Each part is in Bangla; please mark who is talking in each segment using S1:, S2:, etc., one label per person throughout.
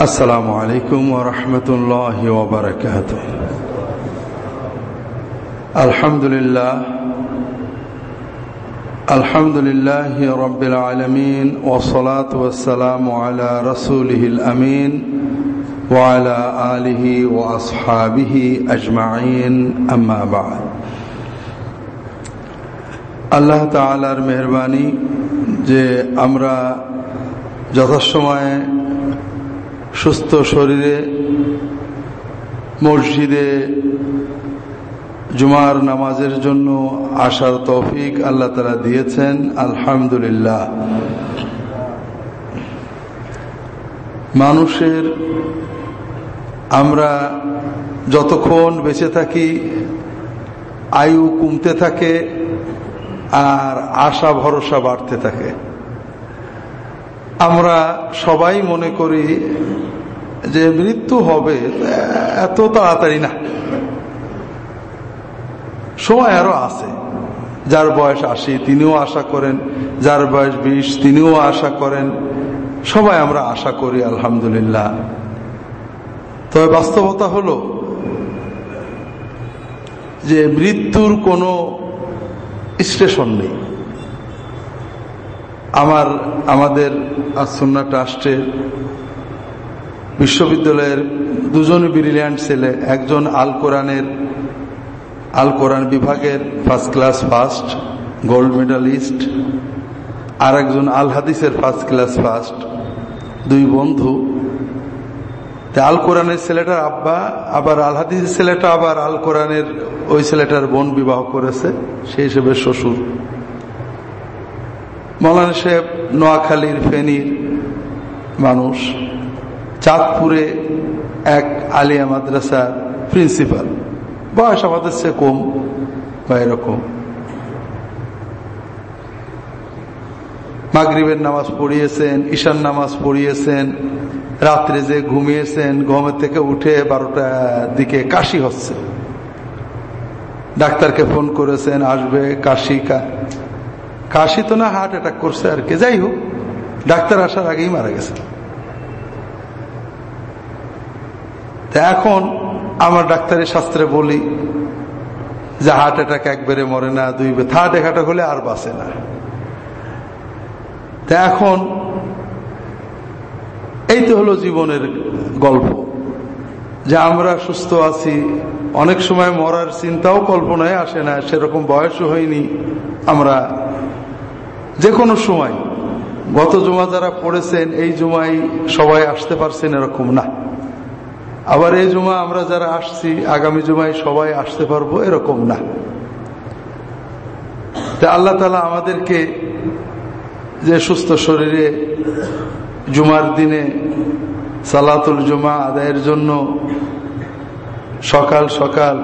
S1: السلام علیکم ورحمۃ اللہ وبرکاتہ۔ الحمد للہ الحمد للہ رب العالمین، والصلاة والسلام على رسوله الأمین وعلى آله وأصحابه أجمعين أما بعد۔ اللہ تعالی مہربانی جے امرا جزشمائیں সুস্থ শরীরে, মসজিদে জুমার নামাজের জন্য আসার তৌফিক আল্লাহ তালা দিয়েছেন, আলহামদুলিল্লাহ। মানুষের আমরা যতক্ষণ বেঁচে থাকি, আয়ু কমতে থাকে আর আশা ভরসা বাড়তে থাকে। আমরা সবাই মনে করি যে মৃত্যু হবে, এত তাড়াতাড়ি না। সময় আরও আছে। যার বয়স আশি, তিনিও আশা করেন। যার বয়স বিশ, তিনিও আশা করেন। সবাই আমরা আশা করি, আলহামদুলিল্লাহ। তবে বাস্তবতা হলো যে মৃত্যুর কোনো স্টেশন নেই। আমার, আমাদের আসন্না ট্রাস্টের বিশ্ববিদ্যালয়ের দুজন ব্রিলিয়ান্ট ছেলে, একজন আল কোরআনের, আল কোরআন বিভাগের first class first gold medalist আর একজন আল হাদিসের ফার্স্ট ক্লাস ফার্স্ট দুই বন্ধু। আল কোরআনের ছেলেটার আব্বা, আবার আল হাদিসের ছেলেটা আবার আল কোরআনের ওই ছেলেটার বোন বিবাহ করেছে সেই হিসেবে শ্বশুর। মৌলানা সাহেব নোয়াখালীর ফেনীর মানুষ। চাঁদপুরে এক আলিয়া মাদ্রাসার প্রিন্সিপাল। বয়স আমাদের সে কম, বা এরকম। মাগরীবের নামাজ পড়িয়েছেন ঈশান নামাজ পড়িয়েছেন, রাত্রে যে ঘুমিয়েছেন ঘুমের থেকে উঠে বারোটার দিকে কাশি হচ্ছে। ডাক্তারকে ফোন করেছেন, আসবে কাশি কাশি তো না হার্ট অ্যাটাক করছে আর কে। যাই হোক, ডাক্তার আসার আগেই মারা গেছে। এখন আমার ডাক্তারি শাস্ত্রে বলি যে হার্ট অ্যাটাক একবারে মরে না, দুই বে থার্ড অ্যাটাক হলে আর বাঁচে না। তা এখন এই তো হলো জীবনের গল্প, যে আমরা সুস্থ আছি, অনেক সময় মরার চিন্তাও কল্পনায় আসে না, সেরকম বয়সও হয়নি আমরা। যে কোনো সময়, গত জমা যারা পড়েছেন, এই জুমাই সবাই আসতে পারছেন এরকম না। আবার এই জুমা আমরা যারা আসছি, আগামী জুমায় সবাই আসতে পারব, এরকম না। তা আল্লাহ তালা আমাদেরকে যে সুস্থ শরীরে জুমার দিনে সালাতুল জুমা আদায়ের জন্য সকাল সকাল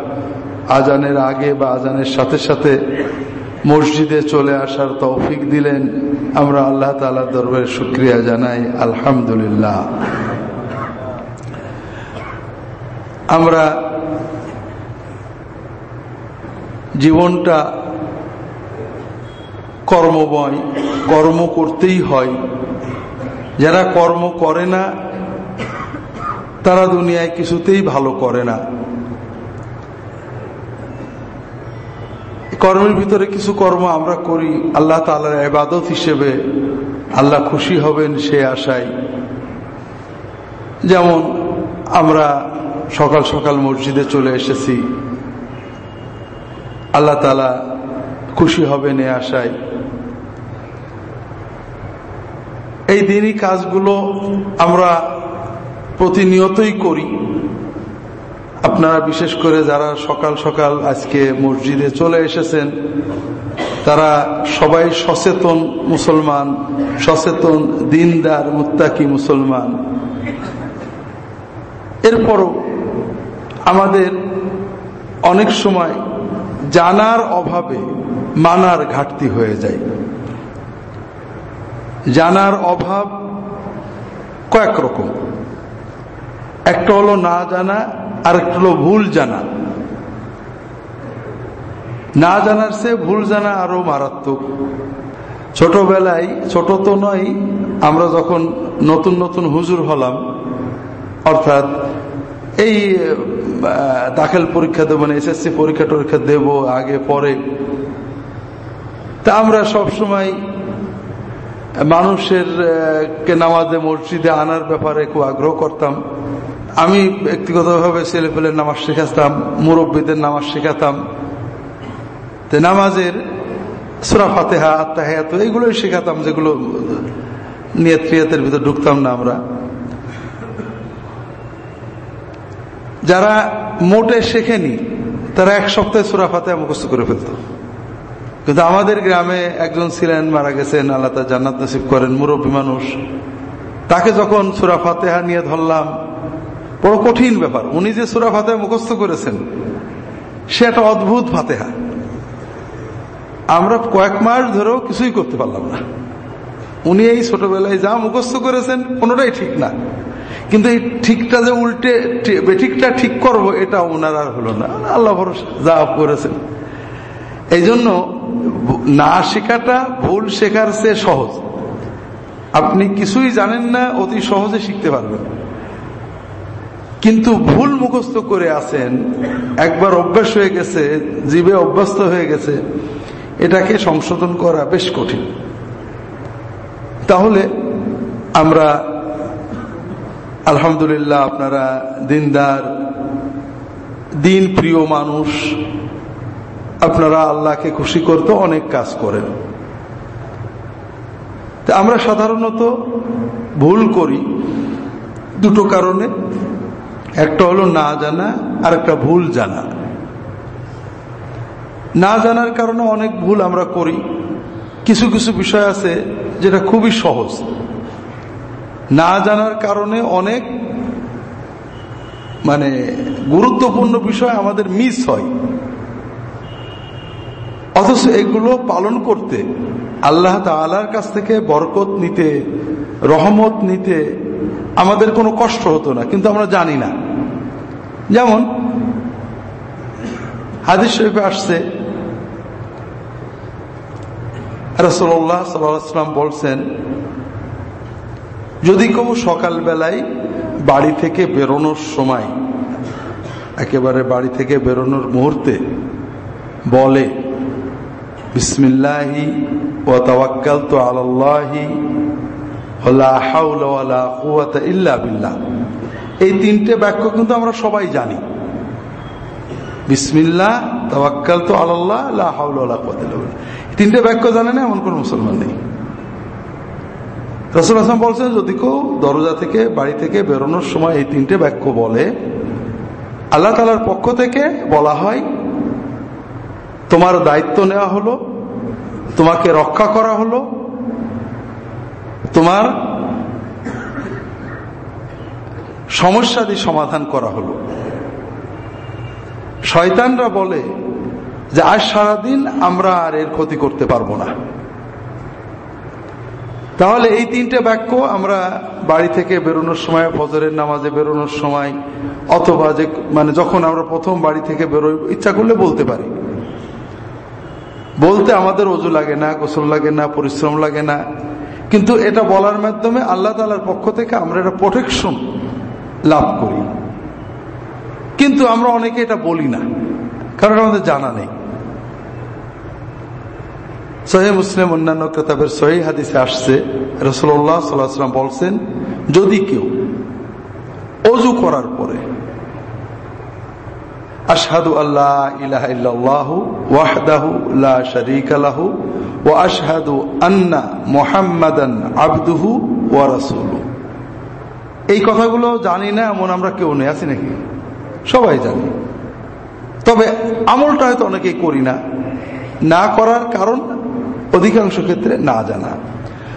S1: আজানের আগে বা আজানের সাথে সাথে মসজিদে চলে আসার তৌফিক দিলেন, আমরা আল্লাহ তালা দরবারে শুক্রিয়া জানাই। আলহামদুলিল্লাহ। আমরা জীবনটা কর্মময়, কর্ম করতেই হয়। যারা কর্ম করে না, তারা দুনিয়ায় কিছুতেই ভালো করে না। কর্মের ভিতরে কিছু কর্ম আমরা করি, আল্লাহ তালার এবাদত হিসেবে আল্লাহ খুশি হবেন সে আশায়। যেমন আমরা সকাল সকাল মসজিদে চলে এসেছি। আল্লাহ তালা খুশি হবেন এ আশায়। এই দিনই কাজগুলো আমরা প্রতিনিয়তই করি। আপনারা বিশেষ করে যারা সকাল সকাল আজকে মসজিদে চলে এসেছেন, তারা সবাই সচেতন মুসলমান, সচেতন দিনদার, মুত্তাকি মুসলমান। এরপরও আমাদের অনেক সময় জানার অভাবে মানার ঘাটতি হয়ে যায়। জানার অভাব কয়েক রকম। একটা হলো না জানা আর একটা হলো ভুল জানা। না জানার সে ভুল জানা আরও মারাত্মক। ছোটবেলায়, ছোট তো নয় আমরা যখন নতুন নতুন হুজুর হলাম, অর্থাৎ এই দাখিল পরীক্ষা দেবো মানে এসএসসি পরীক্ষা টরীক্ষা দেব আগে, পরে। তা আমরা সব সময় মানুষের কে নামাজে, মসজিদে আনার ব্যাপারে খুব আগ্রহ করতাম। আমি ব্যক্তিগতভাবে ছেলে পেলের নামাজ শেখাতাম, মুরব্বীদের নামাজ শেখাতাম। নামাজের সুরা ফাতেহা আত্মাহাত এইগুলোই শেখাতাম, যেগুলো নিয়ত্রিয়াতের ভিতরে ঢুকতাম না আমরা। যারা মোটে শেখেনি, তারা এক সপ্তাহে সুরা ফাতেহা মুখস্থ করে ফেলত। কিন্তু আমাদের গ্রামে একজন ছিলেন, মারা গেছেন, আল্লাহ জান্নাত নসিব করেন, মুরব্বী মানুষ। তাকে যখন সুরা ফাতেহা নিয়ে ধরলাম, বড় কঠিন ব্যাপার। উনি যে সুরা মুখস্থ করেছেন, সে একটা অদ্ভুত ফাতেহা। আমরা কয়েক মাস ধরেও কিছুই করতে পারলাম না। উনি এই ছোটবেলায় যা মুখস্থ করেছেন, কোনোটাই ঠিক না। কিন্তু এই ঠিকটা যে উল্টে বেঠিকটা ঠিক করব, এটা ওনার আর হলো না। আল্লাহ যা করেছেন। এই জন্য না শেখাটা ভুল শেখার চেয়ে সহজ। আপনি কিছুই জানেন না, অতি সহজে শিখতে পারবেন। কিন্তু ভুল মুখস্থ করে আছেন, একবার অভ্যাস হয়ে গেছে, জীবে অভ্যস্ত হয়ে গেছে, এটাকে সংশোধন করা বেশ কঠিন। তাহলে আমরা আলহামদুলিল্লাহ, আপনারা দিনদার, দিন প্রিয় মানুষ, আপনারা আল্লাহকে খুশি করতে অনেক কাজ করেন। আমরা সাধারণত ভুল করি দুটো কারণে। একটা হলো না জানা আর একটা ভুল জানা। না জানার কারণে অনেক ভুল আমরা করি। কিছু কিছু বিষয় আছে যেটা খুবই সহজ। না জানার কারণে অনেক মানে গুরুত্বপূর্ণ বিষয় আমাদের মিস হয়। অথচ এগুলো পালন করতে আল্লাহ তালার কাছ থেকে বরকত নিতে, রহমত নিতে আমাদের কোনো কষ্ট হতো না, কিন্তু আমরা জানি না। যেমন, হাদিস শরীফে আসছে রসল্লাহ সাল্লাম বলছেন যদি কেউ সকালবেলায় বাড়ি থেকে বেরোনোর সময়, একেবারে বাড়ি থেকে বেরোনোর মুহূর্তে বলে, বিসমিল্লাহি ও তাওয়াক্কাল তো আল্লাহি ইল্লা বিল্লাহ। এই তিনটে বাক্য কিন্তু আমরা সবাই জানি। বিসমিল্লাহ তাওয়াক্কাল তো আল্লাহ তিনটে বাক্য জানে না এমন কোন মুসলমান নেই। রসুল আসলাম বলছেন, যদি কেউ দরজা থেকে, বাড়ি থেকে বেরোনোর সময় এই তিনটে বাক্য বলে, আল্লাহ তালার পক্ষ থেকে বলা হয়, তোমার দায়িত্ব নেওয়া হলো, তোমাকে রক্ষা করা হলো, তোমার সমস্যাদি সমাধান করা হলো। শয়তানরা বলে যে, আজ সারাদিন আমরা আর এর ক্ষতি করতে পারব না। তাহলে এই তিনটে বাক্য আমরা বাড়ি থেকে বেরোনোর সময়, ফজরের নামাজে বেরোনোর সময়, অথবা যে মানে যখন আমরা প্রথম বাড়ি থেকে বেরোই, ইচ্ছা করলে বলতে পারি। বলতে আমাদের অজু লাগে না, গোসল লাগে না, পরিশ্রম লাগে না। কিন্তু এটা বলার মাধ্যমে আল্লাহ তালার পক্ষ থেকে আমরা এটা প্রোটেকশন লাভ করি। কিন্তু আমরা অনেকে এটা বলি না, কারণ আমাদের জানা নেই। সহি মুসলিম অন্যান্য কেতাবের সহি হাদিসে আসছে রসল্লাহ সাল্লাম বলছেন, যদি কেউ অজু করার পরে আশহাদু আল্লাহ ইলাহা ইল্লাল্লাহু ওয়াহদাহু লা শারীকা লাহু আন্না এই কথাগুলো জানি না, এমন আমরা কেউ নেই, আছি নাকি? সবাই জানি। তবে আমলটা হয়তো অনেকেই করি না। না করার কারণ অধিকাংশ ক্ষেত্রে না জানা।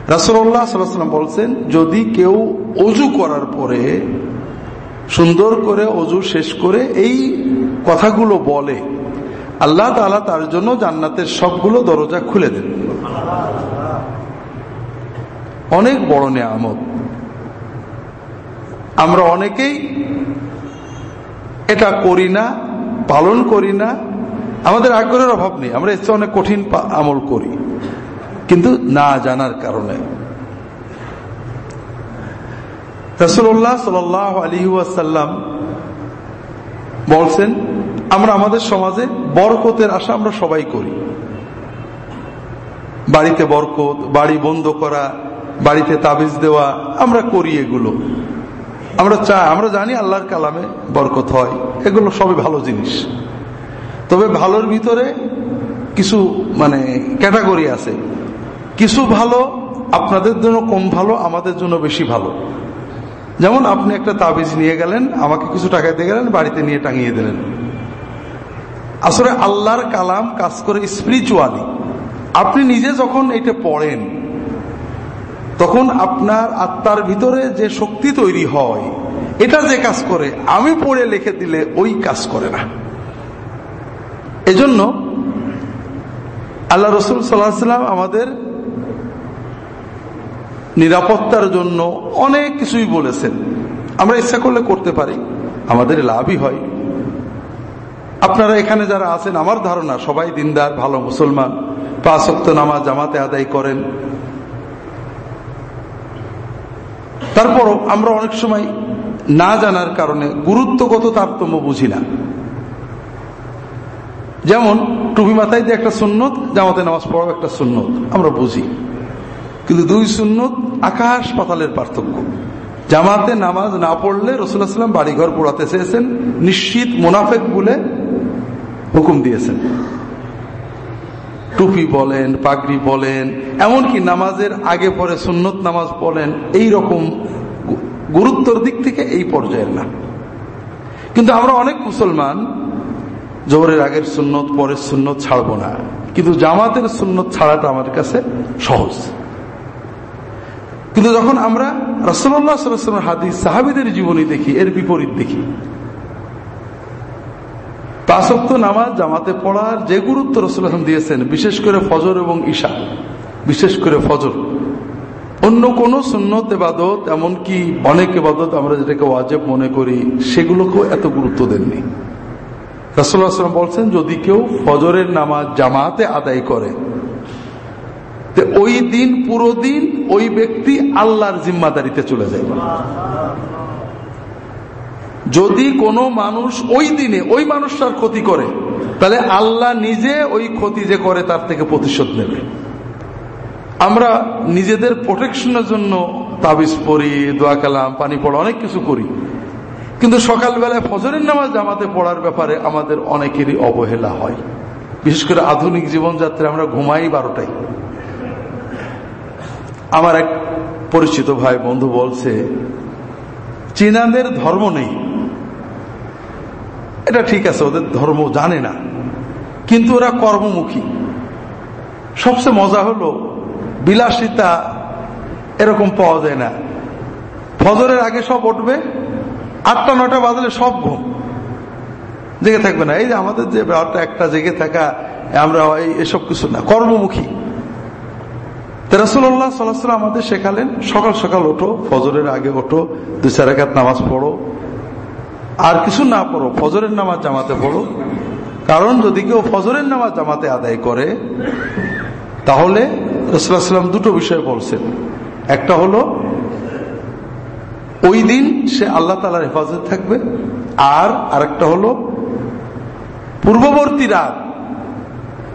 S1: রাসুল্লাহ সাল্লাম বলছেন, যদি কেউ অজু করার পরে সুন্দর করে অজু শেষ করে এই কথাগুলো বলে, আল্লাহ তালা তার জন্য জান্নাতের সবগুলো দরজা খুলে দেন। অনেক বড় নেয়ামত। আমরা অনেকেই এটা করি না, পালন করি না, আমাদের আগ্রহের অভাব নেই। আমরা এসে অনেক কঠিন আমল করি। কিন্তু না জানার কারণে। রসুল্লাহ সাল আলী বলছেন, আমরা আমাদের সমাজে বরকতের আশা আমরা সবাই করি। বাড়িতে বরকত, বাড়ি বন্ধ করা, বাড়িতে তাবিজ দেওয়া, আমরা করি এগুলো। আমরা চাই আমরা জানি আল্লাহর কালামে বরকত হয়। এগুলো সবই ভালো জিনিস। তবে ভালোর ভিতরে কিছু মানে ক্যাটাগরি আছে। কিছু ভালো আপনাদের জন্য কম ভালো আমাদের জন্য বেশি ভালো? যেমন আপনি একটা তাবিজ নিয়ে গেলেন, আমাকে কিছু টাকা দিয়ে গেলেন, বাড়িতে নিয়ে টাঙিয়ে দিলেন। আসলে আল্লাহর কালাম কাজ করে স্পিরিচুয়ালি আপনি নিজে যখন এটা পড়েন, তখন আপনার আত্মার ভিতরে যে শক্তি তৈরি হয়, এটা যে কাজ করে, আমি পড়ে লিখে দিলে ওই কাজ করে না। এজন্য আল্লাহ রসুল সাল্লাম আমাদের নিরাপত্তার জন্য অনেক কিছুই বলেছেন। আমরা ইচ্ছা করলে করতে পারি। আমাদের লাভই হয়। আপনারা এখানে যারা আছেন, আমার ধারণা সবাই দিনদার, ভালো মুসলমান। পাঁচক্ত নামাজ জামাতে আদায় করেন। তারপরও আমরা অনেক সময় না জানার কারণে গুরুত্বগত তারতম্য বুঝি না। যেমন টুপি মাথায় দিয়ে একটা সুন্নত, জামাতে নামাজ পড়াও একটা সুন্নত, আমরা বুঝি। কিন্তু দুই সুন্নত আকাশ পাতালের পার্থক্য। জামাতে নামাজ না পড়লে রসুল্লাহ সাল্লাম বাড়িঘর পড়াতে চেয়েছেন, নিশ্চিত মোনাফেক বলে হুকুম দিয়েছেন। টুপি বলেন, পাগড়ি বলেন, এমনকি নামাজের আগে পরে সুন্নত নামাজ বলেন এই রকম গুরুত্বর দিক থেকে এই পর্যায়ের না। কিন্তু আমরা অনেক মুসলমান, জোহরের আগের সুন্নত, পরের সুন্নত ছাড়বো না। কিন্তু জামাতের সুন্নত ছাড়াটা আমার কাছে সহজ। কিন্তু যখন আমরা রসল্লাহ সাল্লামের হাদিস, সাহাবিদের জীবনী দেখি, এর বিপরীত দেখি। পাঁচক্ত নামাজ জামাতে পড়ার যে গুরুত্ব রসুল্লাহাম দিয়েছেন, বিশেষ করে ফজর এবং ঈশা, বিশেষ করে ফজর। অন্য কোন সুন্নত এবাদত, এমনকি অনেক এবাদত আমরা যেটাকে ওয়াজেব মনে করি, সেগুলোকেও এত গুরুত্ব দেননি। রসুল্লাহাম বলছেন, যদি কেউ ফজরের নামাজ জামাতে আদায় করে ওই দিন পুরো দিন ওই ব্যক্তি আল্লাহর জিম্মাদারিতে চলে যায়। যদি কোনো মানুষ ওই দিনে ওই মানুষটার ক্ষতি করে, তাহলে আল্লাহ নিজে ওই ক্ষতি যে করে তার থেকে প্রতিশোধ নেবে। আমরা নিজেদের প্রোটেকশনের জন্য তাবিজ পড়ি, দোয়া কালাম, পানি পড়া, অনেক কিছু করি। কিন্তু সকালবেলায় ফজরের নামাজ জামাতে পড়ার ব্যাপারে আমাদের অনেকেরই অবহেলা হয়। বিশেষ করে আধুনিক জীবনযাত্রায় আমরা ঘুমাই বারোটায়। আমার এক পরিচিত ভাই বন্ধু বলছে, চীনাদের ধর্ম নেই। এটা ঠিক আছে, ওদের ধর্ম জানে না, কিন্তু ওরা কর্মমুখী। সবচেয়ে মজা হলো, বিলাসিতা এরকম পাওয়া যায় না। ফজরের আগে সব উঠবে, আটটা নটা বাজলে সব ঘুম। জেগে থাকবে না। এই যে আমাদের যে ব্যাপারটা, একটা জেগে থাকা, আমরা এসব কিছু না, কর্মমুখী। তেরাসুল্লাহ সাল্লাহ আমাদের শেখালেন, সকাল সকাল ওঠো, ফজরের আগে ওঠো, দুই চার একাত নামাজ পড়ো। আর কিছু না পড়ো, ফজরের নামাজ জামাতে পড়ো। কারণ যদি কেউ ফজরের নামাজ জামাতে আদায় করে, তাহলে রসুলাম দুটো বিষয় বলছেন। একটা হলো, ওই দিন সে আল্লাহ তালার হেফাজত থাকবে। আর আরেকটা হলো, পূর্ববর্তী রাত,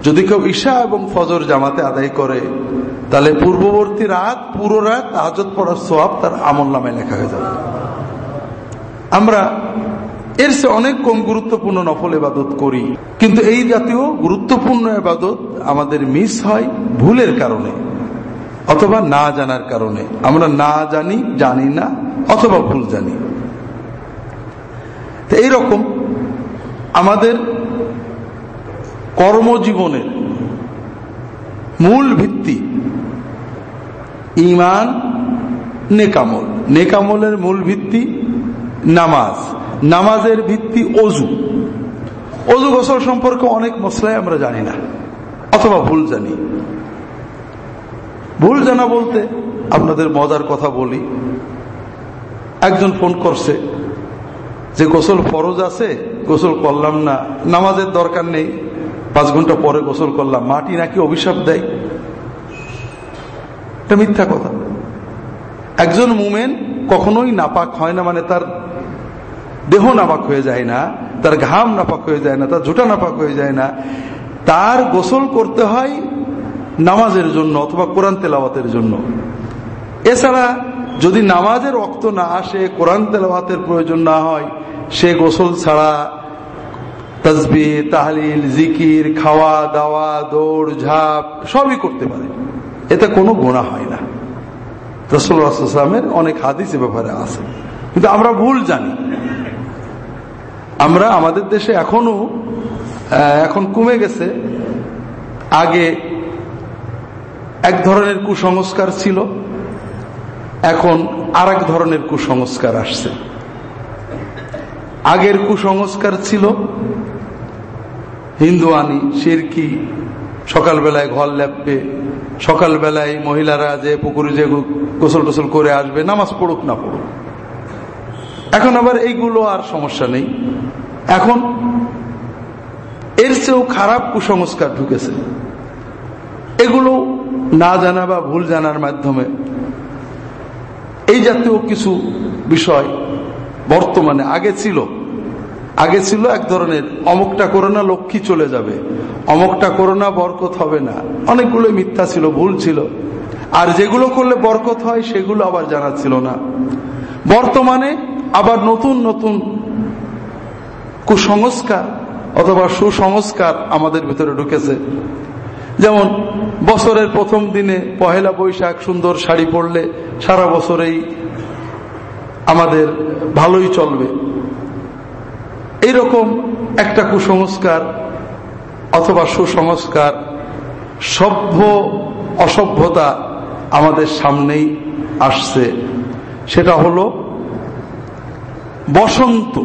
S1: যদি কেউ ঈশা এবং ফজর জামাতে আদায় করে তাহলে পূর্ববর্তী রাত পুরো রাত আজত পড়ার সোয়াব তার আমল নামে লেখা হয়ে যাবে। আমরা এর সে অনেক কম গুরুত্বপূর্ণ নফল এবাদত করি, কিন্তু এই জাতীয় গুরুত্বপূর্ণ এবাদত আমাদের মিস হয় ভুলের কারণে, অথবা না জানার কারণে। আমরা না জানি জানি না, অথবা ভুল জানি। এইরকম আমাদের কর্মজীবনের মূল ভিত্তি ইমান, নেকামল। নেকামলের মূল ভিত্তি নামাজ। নামাজের ভিত্তি অজু। অজু গোসল সম্পর্কে অনেক মশলাই আমরা জানি না, অথবা ভুল জানি। ভুল জানা বলতে আপনাদের মজার কথা বলি। একজন ফোন করছে যে, গোসল ফরজ আছে? গোসল করলাম না। নামাজের দরকার নেই। পাঁচ ঘণ্টা পরে গোসল করলাম। মাটি নাকি অভিশাপ দেয়? এটা মিথ্যা কথা। একজন মুমেন কখনোই নাপাক হয় না মানে তার দেহ নাপাক হয়ে যায় না, তার ঘাম নাপাক হয়ে যায় না, তার ঝুটা নাপাক হয়ে যায় না। তার গোসল করতে হয় নামাজের জন্য অথবা কোরআন তেলাওয়াতের জন্য। এছাড়া যদি নামাজের রক্ত না আসে, কোরআন তেলাওয়াতের প্রয়োজন না হয়, সে গোসল ছাড়া তসবি তাহলিল, জিকির খাওয়া দাওয়া দৌড় ঝাঁপ সবই করতে পারে। এতে কোনো গোনা হয় না। রসুলের অনেক হাদিস ব্যাপারে আছে। কিন্তু আমরা ভুল জানি। আমরা আমাদের দেশে এখনও এখন কমে গেছে। আগে এক ধরনের কুসংস্কার ছিল, এখন আর ধরনের কুসংস্কার আসছে। আগের কুসংস্কার ছিল হিন্দু আনি সিরকি, সকালবেলায় ঘর ল্যাপবে সকালবেলায় মহিলারা যে পুকুরে যে গোসল টোসল করে আসবে, নামাজ পড়ুক না পড়ুক। এখন আবার এইগুলো আর সমস্যা নেই। এখন এর চেয়েও খারাপ কুসংস্কার ঢুকেছে। এগুলো না জানা বা ভুল জানার মাধ্যমে এই জাতীয় কিছু বিষয় বর্তমানে আগে ছিল। আগে ছিল এক ধরনের, অমুকটা করোনা লক্ষ্মী চলে যাবে। অমুকটা করোনা বরকত হবে না। অনেকগুলো মিথ্যা ছিল, ভুল ছিল। আর যেগুলো করলে বরকত হয়, সেগুলো আবার জানা ছিল না। বর্তমানে আবার নতুন নতুন কুসংস্কার অথবা সুসংস্কার আমাদের ভিতরে ঢুকেছে। যেমন, বছরের প্রথম দিনে পহেলা বৈশাখ সুন্দর শাড়ি পরলে সারা বছরেই আমাদের ভালোই চলবে। এইরকম একটা কুসংস্কার অথবা সুসংস্কার, সভ্য অসভ্যতা আমাদের সামনেই আসছে। সেটা হলো বসন্ত।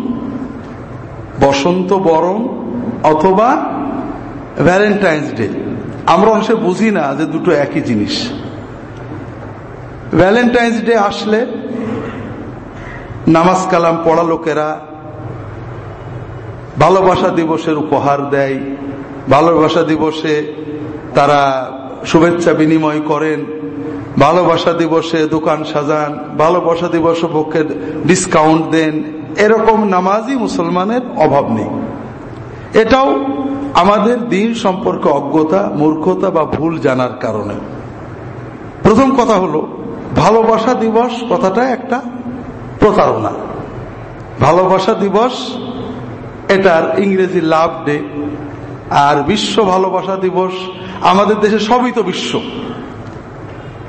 S1: বসন্ত বরণ অথবা ভ্যালেন্টাইন্স ডে। আমরা অংশে বুঝি না যে দুটো একই জিনিস। ভ্যালেন্টাইন্স ডে আসলে নামাজ কালাম পড়া লোকেরা ভালোবাসা দিবসের উপহার দেয়। ভালোবাসা দিবসে তারা শুভেচ্ছা বিনিময় করেন। ভালোবাসা দিবসে দোকান সাজান। ভালোবাসা দিবস পক্ষে ডিসকাউন্ট দেন। এরকম নামাজি মুসলমানের অভাব নেই। এটাও আমাদের দিন সম্পর্কে অজ্ঞতা, মূর্খতা বা ভুল জানার কারণে। প্রথম কথা হলো, ভালোবাসা দিবস কথাটা একটা প্রতারণা। ভালোবাসা দিবস এটার ইংরেজি লাভ ডে আর বিশ্ব ভালোবাসা দিবস আমাদের দেশে সবই তো বিশ্ব।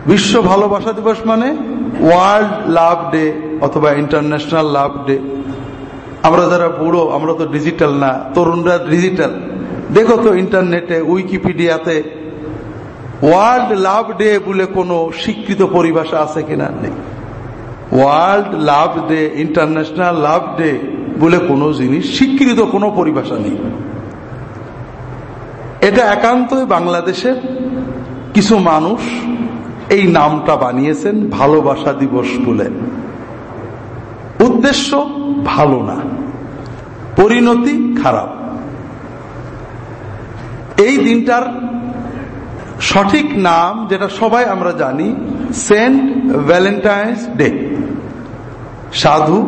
S1: বিশ্ব ভালোবাসা দিবস মানে ওয়ার্ল্ড লাভ ডে অথবা ইন্টারন্যাশনাল লাভ ডে। আমরা যারা বুড়ো, আমরা তো ডিজিটাল না, তরুণরা ডিজিটাল। দেখো তো ইন্টারনেটে, উইকিপিডিয়াতে ওয়ার্ল্ড লাভ ডে বলে কোনো স্বীকৃত পরিভাষা আছে কিনা নেই। World love day, international love day বলে কোনো জিনিস, স্বীকৃত কোনো পরিভাষা নেই। এটা একান্তই বাংলাদেশের কিছু মানুষ এই নামটা বানিয়েছেন, ভালোবাসা দিবস বলে। উদ্দেশ্য ভালো না, পরিণতি খারাপ। এই দিনটার সঠিক নাম, যেটা সবাই আমরা জানি, সেন্ট ভ্যালেন্টাইন্স ডে। সাধু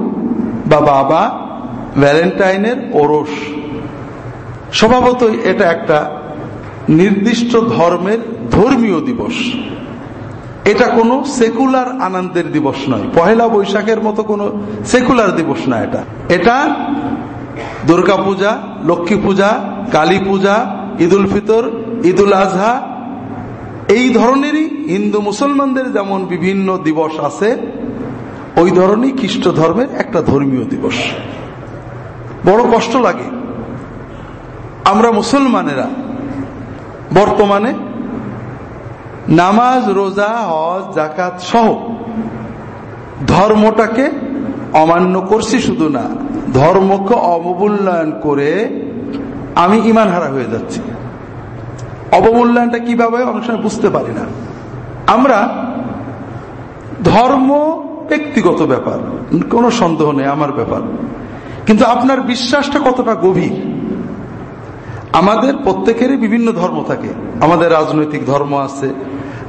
S1: বা বাবা ভ্যালেন্টাইনের ওরস। স্বভাবতই এটা একটা নির্দিষ্ট ধর্মের ধর্মীয় দিবস। এটা কোনো সেকুলার আনন্দের দিবস নয়। পহেলা বৈশাখের মতো কোনো সেকুলার দিবস না এটা। এটা দুর্গা পূজা, লক্ষ্মী পূজা, কালী পূজা, ঈদুল ফিতর, ঈদুল আজহা, এই ধরনেরই হিন্দু মুসলমানদের যেমন বিভিন্ন দিবস আছে, ওই ধরনেরই খ্রিস্ট ধর্মের একটা ধর্মীয় দিবস। বড় কষ্ট লাগে। আমরা মুসলমানেরা বর্তমানে নামাজ, রোজা, হজ জাকাত সহ ধর্মটাকে অমান্য করছি শুধু না, ধর্মকে অবমূল্যায়ন করে আমি ইমান হারা হয়ে যাচ্ছি। অবমূল্যায়নটা কীভাবে অনেক সময় বুঝতে পারি না। আমরা ধর্ম ব্যক্তিগত ব্যাপার, কোনো সন্দেহ নেই আমার ব্যাপার। কিন্তু আপনার বিশ্বাসটা কতটা গভীর? আমাদের প্রত্যেকেরই বিভিন্ন ধর্ম থাকে। আমাদের রাজনৈতিক ধর্ম আছে,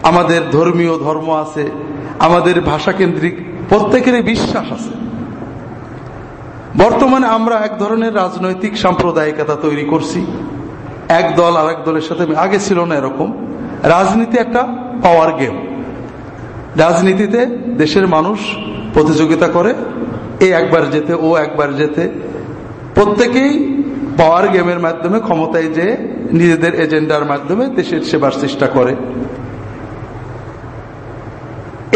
S1: আমাদের ধর্মীয় ধর্ম আছে, আমাদের ভাষা কেন্দ্রিক প্রত্যেকেরই বিশ্বাস আছে। বর্তমানে আমরা এক ধরনের রাজনৈতিক সাম্প্রদায়িকতা তৈরি করছি। এক দল আর এক দলের সাথে আগে ছিল না এরকম। রাজনীতি একটা পাওয়ার গেম রাজনীতিতে দেশের মানুষ প্রতিযোগিতা করে এ একবার যেতে, ও একবার যেতে। প্রত্যেকেই পাওয়ার গেমের মাধ্যমে ক্ষমতায় যে নিজেদের এজেন্ডার মাধ্যমে দেশের সেবার চেষ্টা করে।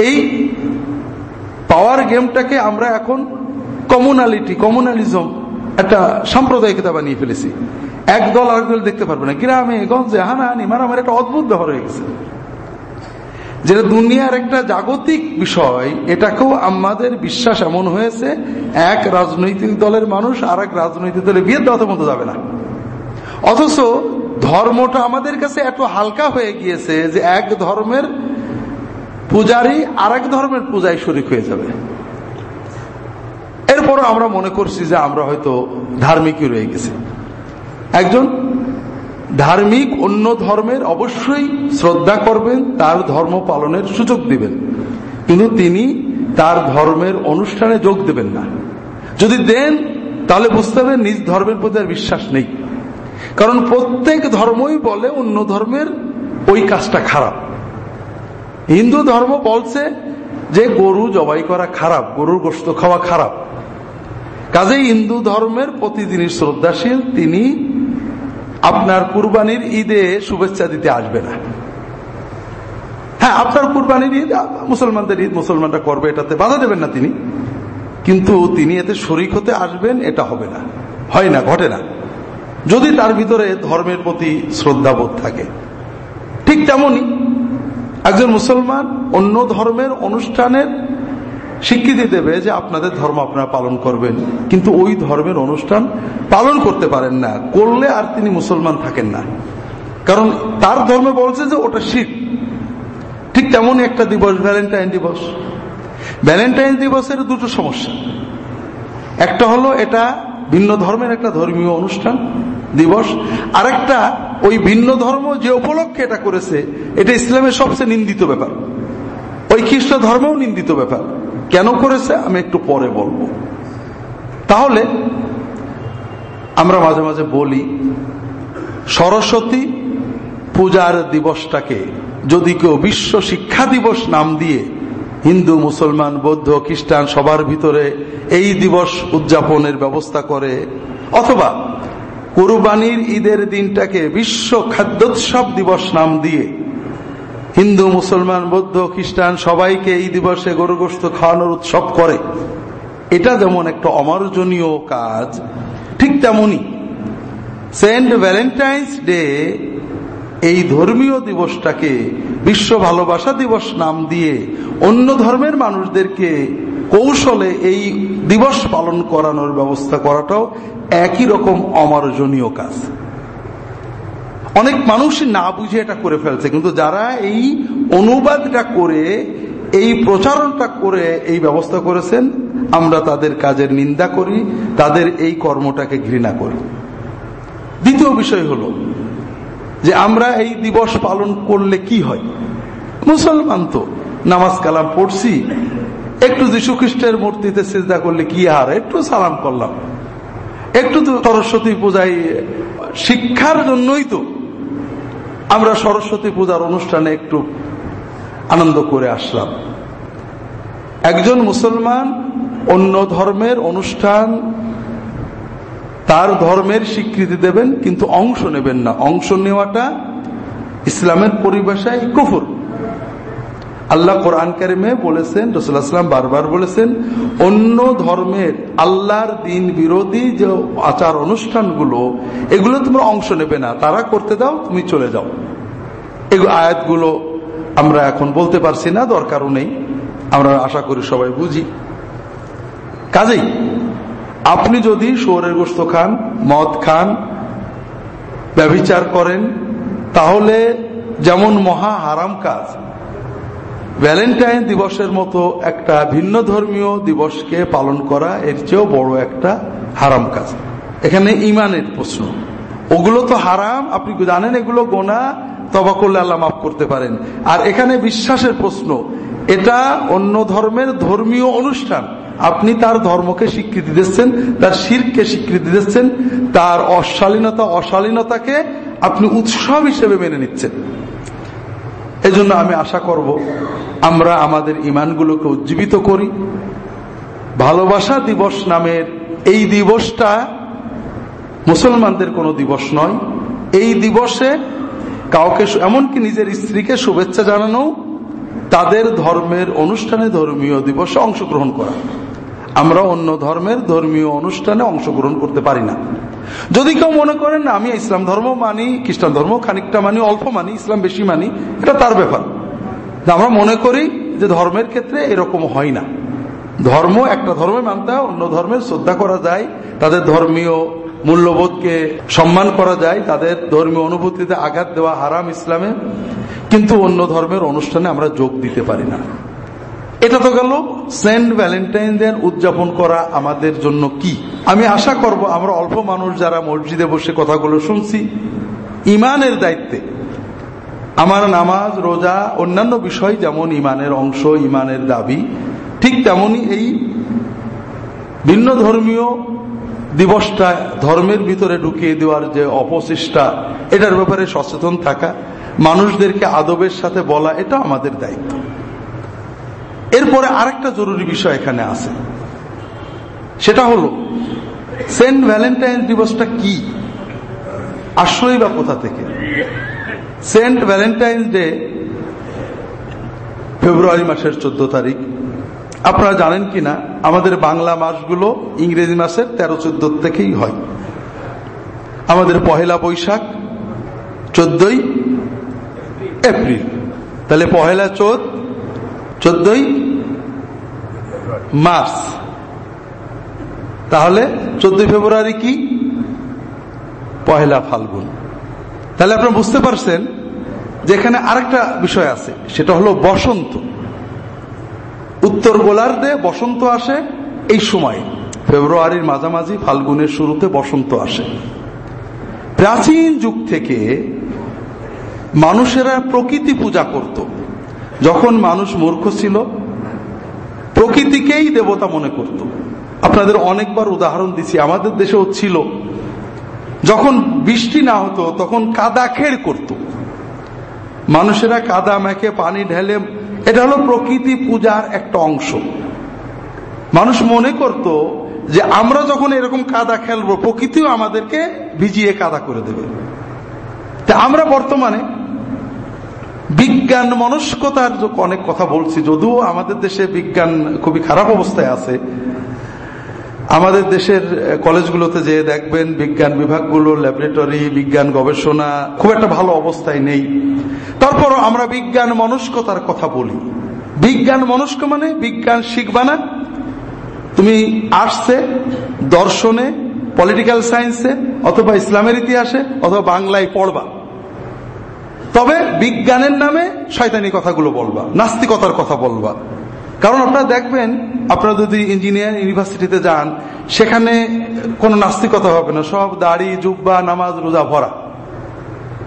S1: এই পাওয়ার গেমটাকে আমরা এখন কমুনালিটি কমুনালিজম একটা সাম্প্রদায়িকতা বানিয়ে ফেলেছি। এক দল আরেক দল দেখতে পারবে না। গ্রামে, গঞ্জে, হানাহানি, মারামারি একটা অদ্ভুত ব্যাপার হয়ে গেছে। যেটা দুনিয়ার একটা জাগতিক বিষয়, এটাকেও আমাদের বিশ্বাস এমন হয়েছে, এক রাজনৈতিক দলের মানুষ আর এক রাজনৈতিক দলের বিয়ের দাওয়াতের মতো যাবে না। অথচ ধর্মটা আমাদের কাছে এত হালকা হয়ে গিয়েছে যে এক ধর্মের পূজারই আর এক ধর্মের পূজায় শরিক হয়ে যাবে। এরপর আমরা মনে করছি যে আমরা হয়তো ধার্মিকই রয়ে গেছি। একজন ধার্মিক অন্য ধর্মের অবশ্যই শ্রদ্ধা করবেন, তার ধর্ম পালনের সুযোগ দিবেন। কিন্তু তিনি তার ধর্মের অনুষ্ঠানে যোগ দেবেন না। যদি দেন, তাহলে বুঝতে হবে নিজ ধর্মের প্রতি আর বিশ্বাস নেই। কারণ প্রত্যেক ধর্মই বলে অন্য ধর্মের ওই কাজটা খারাপ। হিন্দু ধর্ম বলছে যে গরু জবাই করা খারাপ, গরুর গোস্ত খাওয়া খারাপ। কাজেই হিন্দু ধর্মের প্রতি শ্রদ্ধাশীল, তিনি আপনার কুরবানির ঈদে শুভেচ্ছা দিতে আসবে না। হ্যাঁ আপনার কুরবানির ঈদ, মুসলমানদের ঈদ, মুসলমানরা করবে, এটাতে বাধা দেবেন না তিনি। কিন্তু তিনি এতে শরিক হতে আসবেন, এটা হবে না। হয় না, ঘটে না। যদি তার ভিতরে ধর্মের প্রতি শ্রদ্ধাবোধ থাকে, ঠিক তেমনই একজন মুসলমান অন্য ধর্মের অনুষ্ঠানের স্বীকৃতি দেবে যে আপনাদের ধর্ম আপনারা পালন করবেন। কিন্তু ওই ধর্মের অনুষ্ঠান পালন করতে পারেন না। করলে আর তিনি মুসলমান থাকেন না। কারণ তার ধর্মে বলছে যে ওটা শিখ। ঠিক তেমনই একটা দিবস, ভ্যালেন্টাইন দিবস। ভ্যালেন্টাইন দিবসের দুটো সমস্যা। একটা হলো এটা ভিন্ন ধর্মের একটা ধর্মীয় অনুষ্ঠান, দিবস। আরেকটা, ওই ভিন্ন ধর্ম যে উপলক্ষে এটা করেছে, এটা ইসলামের সবচেয়ে নিন্দিত ব্যাপার। ওই খ্রিস্ট ধর্মও নিন্দিত ব্যাপার। কেন করেছে আমি একটু পরে বলব। তাহলে আমরা মাঝে মাঝে বলি, সরস্বতী পূজার দিবসটাকে যদি কেউ বিশ্ব শিক্ষা দিবস নাম দিয়ে হিন্দু, মুসলমান, বৌদ্ধ, খ্রিস্টান সবার ভিতরে এই দিবস উদযাপনের ব্যবস্থা করে, অথবা কুরবানির ঈদের দিনটাকে বিশ্ব খাদ্যোৎসব দিবস নাম দিয়ে হিন্দু, মুসলমান, বৌদ্ধ, খ্রিস্টান সবাইকে এই দিবসে গরুগ্রস্ত খাওয়ানোর উৎসব করে। এটা যেমন একটা অমার্জনীয় কাজ, ঠিক তেমনি সেন্ট ভ্যালেন্টাইন্স ডে এই ধর্মীয় দিবসটাকে বিশ্ব ভালোবাসা দিবস নাম দিয়ে অন্য ধর্মের মানুষদেরকে কৌশলে এই দিবস পালন করানোর ব্যবস্থা করাটাও একই রকম অমার্জনীয় কাজ। অনেক মানুষই না বুঝে এটা করে ফেলছে, কিন্তু যারা এই অনুবাদটা করে, এই প্রচারণটা করে, এই ব্যবস্থা করেছেন, আমরা তাদের কাজের নিন্দা করি, তাদের এই কর্মটাকে ঘৃণা করি। দ্বিতীয় বিষয় হলো যে আমরা এই দিবস পালন করলে কি হয়? মুসলমান তো, নামাজ কালাম পড়ছি, একটু যীশু খ্রিস্টের মূর্তিতে চেষ্টা করলে কি আর একটু সালাম করলাম। একটু তো সরস্বতী পূজায় শিক্ষার জন্যই তো আমরা সরস্বতী পূজার অনুষ্ঠানে একটু আনন্দ করে আসলাম। একজন মুসলমান অন্য ধর্মের অনুষ্ঠান তার ধর্মের স্বীকৃতি দেবেন, কিন্তু অংশ নেবেন না। অংশ নেওয়াটা ইসলামের পরিভাষায় কুফুর। আল্লাহ কোরআন কারিমে বলেছেন রসুল্লাহাম বারবার বলেছেন, অন্য ধর্মের আল্লাহর দিন বিরোধী যে আচার অনুষ্ঠানগুলো, এগুলো তোমরা অংশ নেবে না, তারা করতে দাও, তুমি চলে যাও। আয়াতগুলো আমরা এখন বলতে পারছি না, দরকারও নেই, আমরা আশা করি সবাই বুঝি। কাজেই, আপনি যদি শোরের গোস্ত খান, মদ খান ব্যবিচার করেন, তাহলে যেমন মহা হারাম কাজ ভ্যালেন্টাইন দিবসের মতো একটা ভিন্ন ধর্মীয় দিবসকে পালন করা এর চেয়েও বড় একটা হারাম কাজ। এখানে ইমানের প্রশ্ন। ওগুলো তো হারাম, আপনি জানেন এগুলো গোনা? তবা করলে আল্লাহ মাফ করতে পারেন। আর এখানে বিশ্বাসের প্রশ্ন, এটা অন্য ধর্মের ধর্মীয় অনুষ্ঠান। আপনি তার ধর্মকে স্বীকৃতি দিচ্ছেন, তার শিরকে স্বীকৃতি দিচ্ছেন, তার অশালীনতা, অশালীনতাকে আপনি উৎসব হিসেবে মেনে নিচ্ছেন। এজন্য আমি আশা করব আমরা আমাদের ইমানগুলোকে উজ্জীবিত করি। ভালোবাসা দিবস নামের এই দিবসটা মুসলমানদের কোনো দিবস নয়। এই দিবসে কাউকে এমনকি নিজের স্ত্রীকে শুভেচ্ছা জানানো, তাদের ধর্মের অনুষ্ঠানে ধর্মীয় দিবসে অংশগ্রহণ করা। আমরা অন্য ধর্মের ধর্মীয় অনুষ্ঠানে অংশগ্রহণ করতে পারি না। যদি কেউ মনে করেন আমি ইসলাম ধর্ম মানি, খ্রিস্টান ধর্ম খানিকটা মানি, অল্প মানি, ইসলাম বেশি মানি, এটা তার ব্যাপার। আমরা মনে করি যে ধর্মের ক্ষেত্রে এরকম হয় না। ধর্ম একটা ধর্মে মানতে হয়, অন্য ধর্মের শ্রদ্ধা করা যায়, তাদের ধর্মীয় মূল্যবোধকে সম্মান করা যায়, তাদের ধর্মীয় অনুভূতিতে আঘাত দেওয়া হারাম ইসলামে, কিন্তু অন্য ধর্মের অনুষ্ঠানে আমরা যোগ দিতে পারি না। এটা তো গেল সেন্ট ভ্যালেন্টাইন ডে উদযাপন করা আমাদের জন্য কি? আমি আশা করব আমরা অল্প মানুষ যারা মসজিদে বসে কথাগুলো শুনছি, ইমানের দায়িত্বে। আমার নামাজ, রোজা, অন্যান্য বিষয় যেমন ইমানের অংশ, ইমানের দাবি, ঠিক তেমনি এই ভিন্ন ধর্মীয় দিবসটা ধর্মের ভিতরে ঢুকিয়ে দেওয়ার যে অপচেষ্টা, এটার ব্যাপারে সচেতন থাকা, মানুষদেরকে আদবের সাথে বলা, এটা আমাদের দায়িত্ব। এরপরে আরেকটা জরুরি বিষয় এখানে আছে। সেটা হলো, সেন্ট ভ্যালেন্টাইন দিবসটা কি? আসলেই বা কোথা থেকে? সেন্ট ভ্যালেন্টাইন ডে, ফেব্রুয়ারি মাসের চোদ্দ তারিখ। আপনারা জানেন কিনা, আমাদের বাংলা মাসগুলো ইংরেজি মাসের তেরো চোদ্দ থেকেই হয়। আমাদের পহেলা বৈশাখ চোদ্দই এপ্রিল। তাহলে পহেলা চোদ্দ চোদ্দই মার্চ। তাহলে চোদ্দই ফেব্রুয়ারি কি? পহেলা ফাল্গুন। তাহলে আপনারা বুঝতে পারছেন যেখানে আরেকটা বিষয় আছে, সেটা হলো বসন্ত। উত্তর গোলার্ধে বসন্ত আসে এই সময়। ফেব্রুয়ারির মাঝামাঝি ফাল্গুনের শুরুতে বসন্ত আসে। প্রাচীন যুগ থেকে মানুষেরা প্রকৃতি পূজা করত। যখন মানুষ মূর্খ ছিল, প্রকৃতিকেই দেবতা মনে করত। আপনাদের অনেকবার উদাহরণ দিছি, আমাদের দেশেও ছিল। যখন বৃষ্টি না হতো, তখন কাদা খেড় করত। মানুষেরা কাদা মেখে, পানি ঢেলে, এটা হলো প্রকৃতি পূজার একটা অংশ। মানুষ মনে করত যে আমরা যখন এরকম কাদা খেলব, প্রকৃতিও আমাদেরকে ভিজিয়ে কাদা করে দেবে। তা আমরা বর্তমানে বিজ্ঞান মনস্কতার অনেক কথা বলছি। যদিও আমাদের দেশে বিজ্ঞান খুবই খারাপ অবস্থায় আছে। আমাদের দেশের কলেজগুলোতে যে দেখবেন বিজ্ঞান বিভাগগুলো ল্যাবরেটরি বিজ্ঞান গবেষণা খুব একটা ভালো অবস্থায় নেই। তারপরও আমরা বিজ্ঞান মনস্কতার কথা বলি। বিজ্ঞান মনস্ক মানে বিজ্ঞান শিখবা না। তুমি আর্টসে, দর্শনে পলিটিক্যাল সায়েন্সে অথবা ইসলামের ইতিহাসে, অথবা বাংলায় পড়বা। তবে বিজ্ঞানের নামে শয়তানি কথাগুলো বলবা, নাস্তিকতার কথা বলবা। কারণ আপনারা দেখবেন, আপনারা যদি ইঞ্জিনিয়ার ইউনিভার্সিটিতে যান, সেখানে কোনো নাস্তিকতা হবে না, সব দাড়ি, জুব্বা, নামাজ, রোজা ভরা।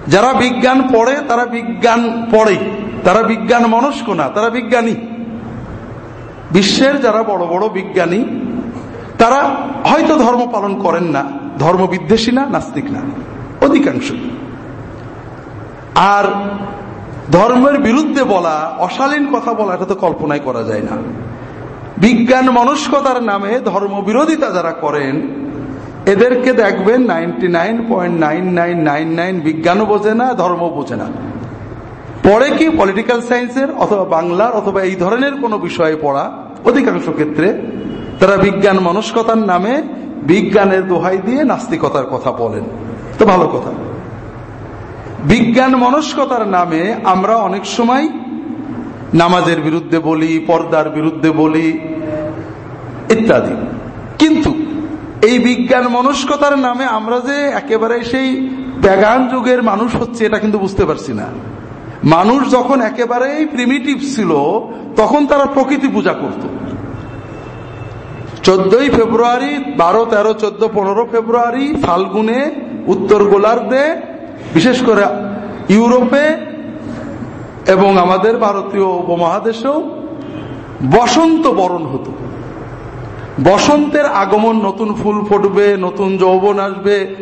S1: যারা বিজ্ঞান পড়ে, তারা বিজ্ঞান পড়ে তারা বিজ্ঞান মনস্ক না, তারা বিজ্ঞানী। বিশ্বের যারা বড় বড় বিজ্ঞানী, তারা হয়তো ধর্ম পালন করেন না ধর্ম বিদ্বেষী না, নাস্তিক না অধিকাংশ আর ধর্মের বিরুদ্ধে বলা, অশালীন কথা বলা, এটা তো কল্পনাই করা যায় না। বিজ্ঞান মনস্কতার নামে ধর্ম বিরোধিতা যারা করেন, এদেরকে দেখবেন ninety nine point nine nine nine nine বিজ্ঞানও বোঝে না ধর্ম বোঝে না। পরে কি পলিটিক্যাল সায়েন্সের অথবা বাংলার অথবা এই ধরনের কোনো বিষয়ে পড়া? অধিকাংশ ক্ষেত্রে তারা বিজ্ঞান মনস্কতার নামে বিজ্ঞানের দোহাই দিয়ে নাস্তিকতার কথা বলেন। তো ভালো কথা। বিজ্ঞান মনস্কতার নামে আমরা অনেক সময় নামাজের বিরুদ্ধে বলি, পর্দার বিরুদ্ধে বলি, ইত্যাদি। কিন্তু এই বিজ্ঞান মনস্কতার নামে আমরা যে একেবারে সেই প্যাগান যুগের মানুষ হচ্ছে, এটা কিন্তু বুঝতে পারছি না। মানুষ যখন একেবারেই প্রিমিটিভ ছিল, তখন তারা প্রকৃতি পূজা করত। চোদ্দই ফেব্রুয়ারি, বারো, তেরো, চোদ্দ, পনেরো ফেব্রুয়ারি ফাল্গুনে উত্তর গোলার্ধে বিশেষ করে ইউরোপে এবং আমাদের ভারতীয় উপমহাদেশেও বসন্ত বরণ হতো। বসন্তের আগমন, নতুন ফুল ফুটবে, নতুন যৌবন আসবে।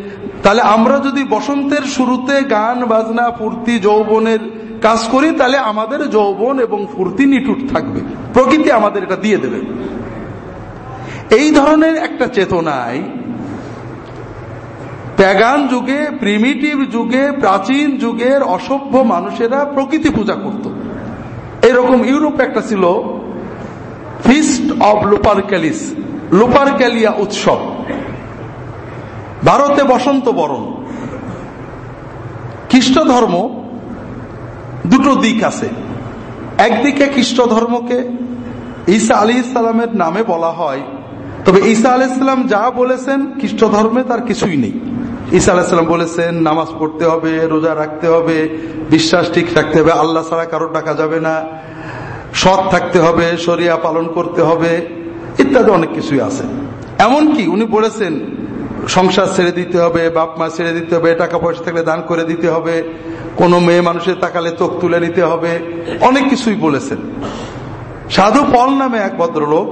S1: তাহলে আমরা যদি বসন্তের শুরুতে গান, বাজনা, ফুর্তি, যৌবনের কাজ করি, তাহলে আমাদের যৌবন এবং ফুর্তি নিটুট থাকবে। প্রকৃতি আমাদের এটা দিয়ে দেবে। এই ধরনের একটা চেতনায় প্যাগান যুগে, প্রিমিটিভ যুগে, প্রাচীন যুগের অসভ্য মানুষেরা প্রকৃতি পূজা করত। এরকম ইউরোপ একটা ছিল ফিস্ট অব ক্যালিস লোপার ক্যালিয়া উৎসব। ভারতে বসন্ত বরণ। খ্রিস্ট ধর্ম দুটো দিক আছে। একদিকে খ্রিস্ট ধর্মকে ঈসা আলী ইসলামের নামে বলা হয়, তবে ঈসা আলি ইসলাম যা বলেছেন খ্রিস্ট ধর্মে তার কিছুই নেই। ঈসা আলাহিসাল্লাম বলেছেন, নামাজ পড়তে হবে, রোজা রাখতে হবে, বিশ্বাস ঠিক রাখতে হবে, আল্লাহ ছাড়া কারও টাকা যাবে না। সৎ থাকতে হবে সরিয়া পালন করতে হবে, ইত্যাদি অনেক কিছুই আছে। এমনকি উনি বলেছেন, সংসার ছেড়ে দিতে হবে, বাপ মা ছেড়ে দিতে হবে, টাকা পয়সা থাকলে দান করে দিতে হবে, কোনো মেয়ে মানুষের তাকালে চোখ তুলে নিতে হবে, অনেক কিছুই বলেছেন। সাধু পল নামে এক ভদ্রলোক,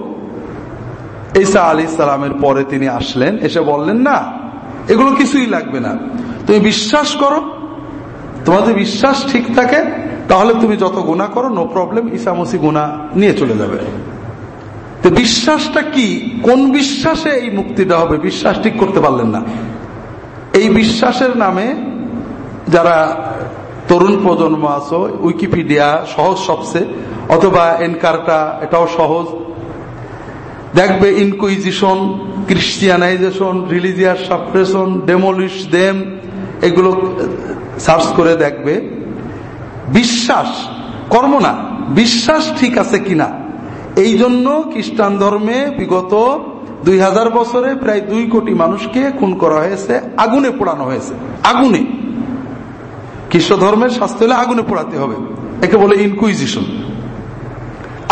S1: ঈসা আলী সালামের পরে তিনি আসলেন, এসে বললেন, না এগুলো কিছুই লাগবে না। তুমি বিশ্বাস করো তোমাদের বিশ্বাস ঠিক থাকে, তাহলে তুমি যত গুণা করো নো প্রবলেম ইসামসি গুণা নিয়ে চলে যাবে। তো বিশ্বাসটা কি? কোন বিশ্বাসে এই মুক্তিটা হবে? বিশ্বাস ঠিক করতে পারলেন না। এই বিশ্বাসের নামে যারা তরুণ প্রজন্ম আছো, উইকিপিডিয়া সহজ সবচেয়ে অথবা এনকারটা, এটাও সহজ। দেখবে inquisition Christianization religious suppression demolish them এগুলো সার্চ করে দেখবে। বিশ্বাস, কর্ম না, বিশ্বাস ঠিক আছে কিনা? এই জন্য খ্রিস্টান ধর্মে বিগত দুই হাজার বছরে প্রায় দুই কোটি মানুষকে খুন করা হয়েছে, আগুনে পোড়ানো হয়েছে, আগুনে। খ্রিস্ট ধর্মের শাস্তি হলে আগুনে পোড়াতে হবে, একে বলে ইনকুইজিশন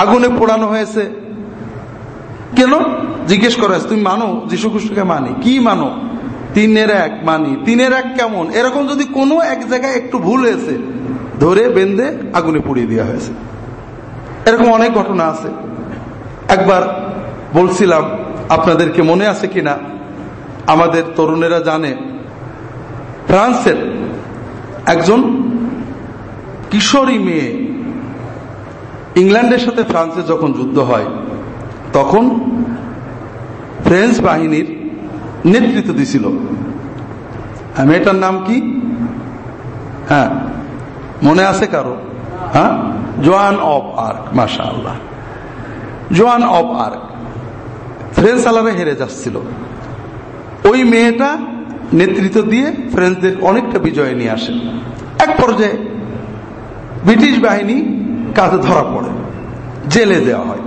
S1: আগুনে পোড়ানো হয়েছে কেন? জিজ্ঞেস করা তুমি মানো? যীশু খ্রিস্টকে মানি। কি মানো? তিনের এক মানি। তিনের এক কেমন? এরকম যদি কোনো এক জায়গায় একটু ভুল হয়েছে, ধরে বেঁধে আগুনে পুড়িয়ে দেওয়া হয়েছে। এরকম অনেক ঘটনা আছে। একবার বলছিলাম, আপনাদেরকে মনে আছে কিনা? আমাদের তরুণেরা জানে, ফ্রান্সের একজন কিশোরী মেয়ে, ইংল্যান্ডের সাথে ফ্রান্সের যখন যুদ্ধ হয় তখন ফ্রেঞ্চ বাহিনীর নেতৃত্ব দিছিল। মেয়েটার নাম কি? হ্যাঁ মনে আছে কারও? হ্যাঁ জোয়ান অফ আর্ক মাসা আল্লাহ জোয়ান অফ আর্ক, ফ্রেঞ্চ আলারে হেরে যাচ্ছিল। ওই মেয়েটা নেতৃত্ব দিয়ে ফ্রেঞ্চদের অনেকটা বিজয় নিয়ে আসে। এক পর্যায়ে ব্রিটিশ বাহিনী কাজে ধরা পড়ে, জেলে দেওয়া হয়।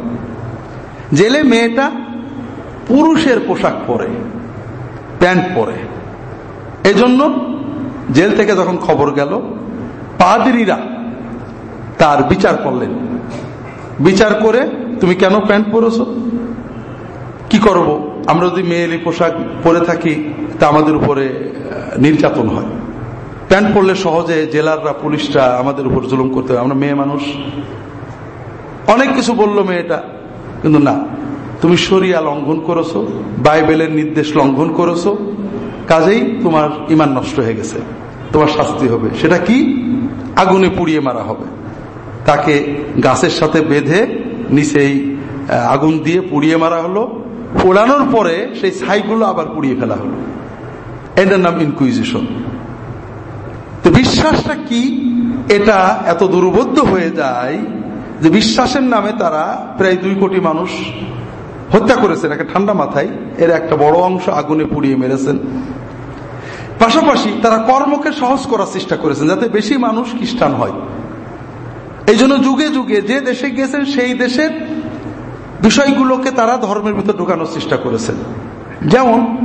S1: জেলে মেয়েটা পুরুষের পোশাক পরে, প্যান্ট পরে। এজন্য জেল থেকে যখন খবর গেল, পাদরিরা তার বিচার করলেন। বিচার করে, তুমি কেন প্যান্ট পরেছ? কি করব? আমরা যদি মেয়েলি পোশাক পরে থাকি, তা আমাদের উপরে নির্যাতন হয়। প্যান্ট পরলে সহজে জেলাররা, পুলিশরা আমাদের উপর জুলুম করতে হয় আমরা মেয়ে মানুষ। অনেক কিছু বলল মেয়েটা। কিন্তু না, তুমি সরিয়া লঙ্ঘন করেছ, বাইবেলের নির্দেশ লঙ্ঘন করেছ, কাজেই তোমার ইমান নষ্ট হয়ে গেছে, তোমার শাস্তি হবে। সেটা কি? আগুনে পুড়িয়ে মারা হবে। তাকে গাছের সাথে বেঁধে নিচেই আগুন দিয়ে পুড়িয়ে মারা হলো। পোড়ানোর পরে সেই ছাইগুলো আবার পুড়িয়ে ফেলা হলো। এটার নাম ইনকুইজিশন। তো বিশ্বাসটা কি? এটা এত দুর্বোধ্য হয়ে যায় যে বিশ্বাসের নামে তারা প্রায় দুই কোটি মানুষ হত্যা করেছেন, একটা ঠান্ডা মাথায়, এর একটা বড় অংশ আগুনে পুড়িয়ে মেরেছেন। পাশাপাশি তারা কর্মকে সহজ করার চেষ্টা করেছেন, যাতে বেশি মানুষ খ্রিস্টান হয়। এই জন্য যুগে যুগে যে দেশে গিয়েছেন, সেই দেশের বিষয়গুলোকে তারা ধর্মের ভিতর ঢুকানোর চেষ্টা করেছেন। যেমন,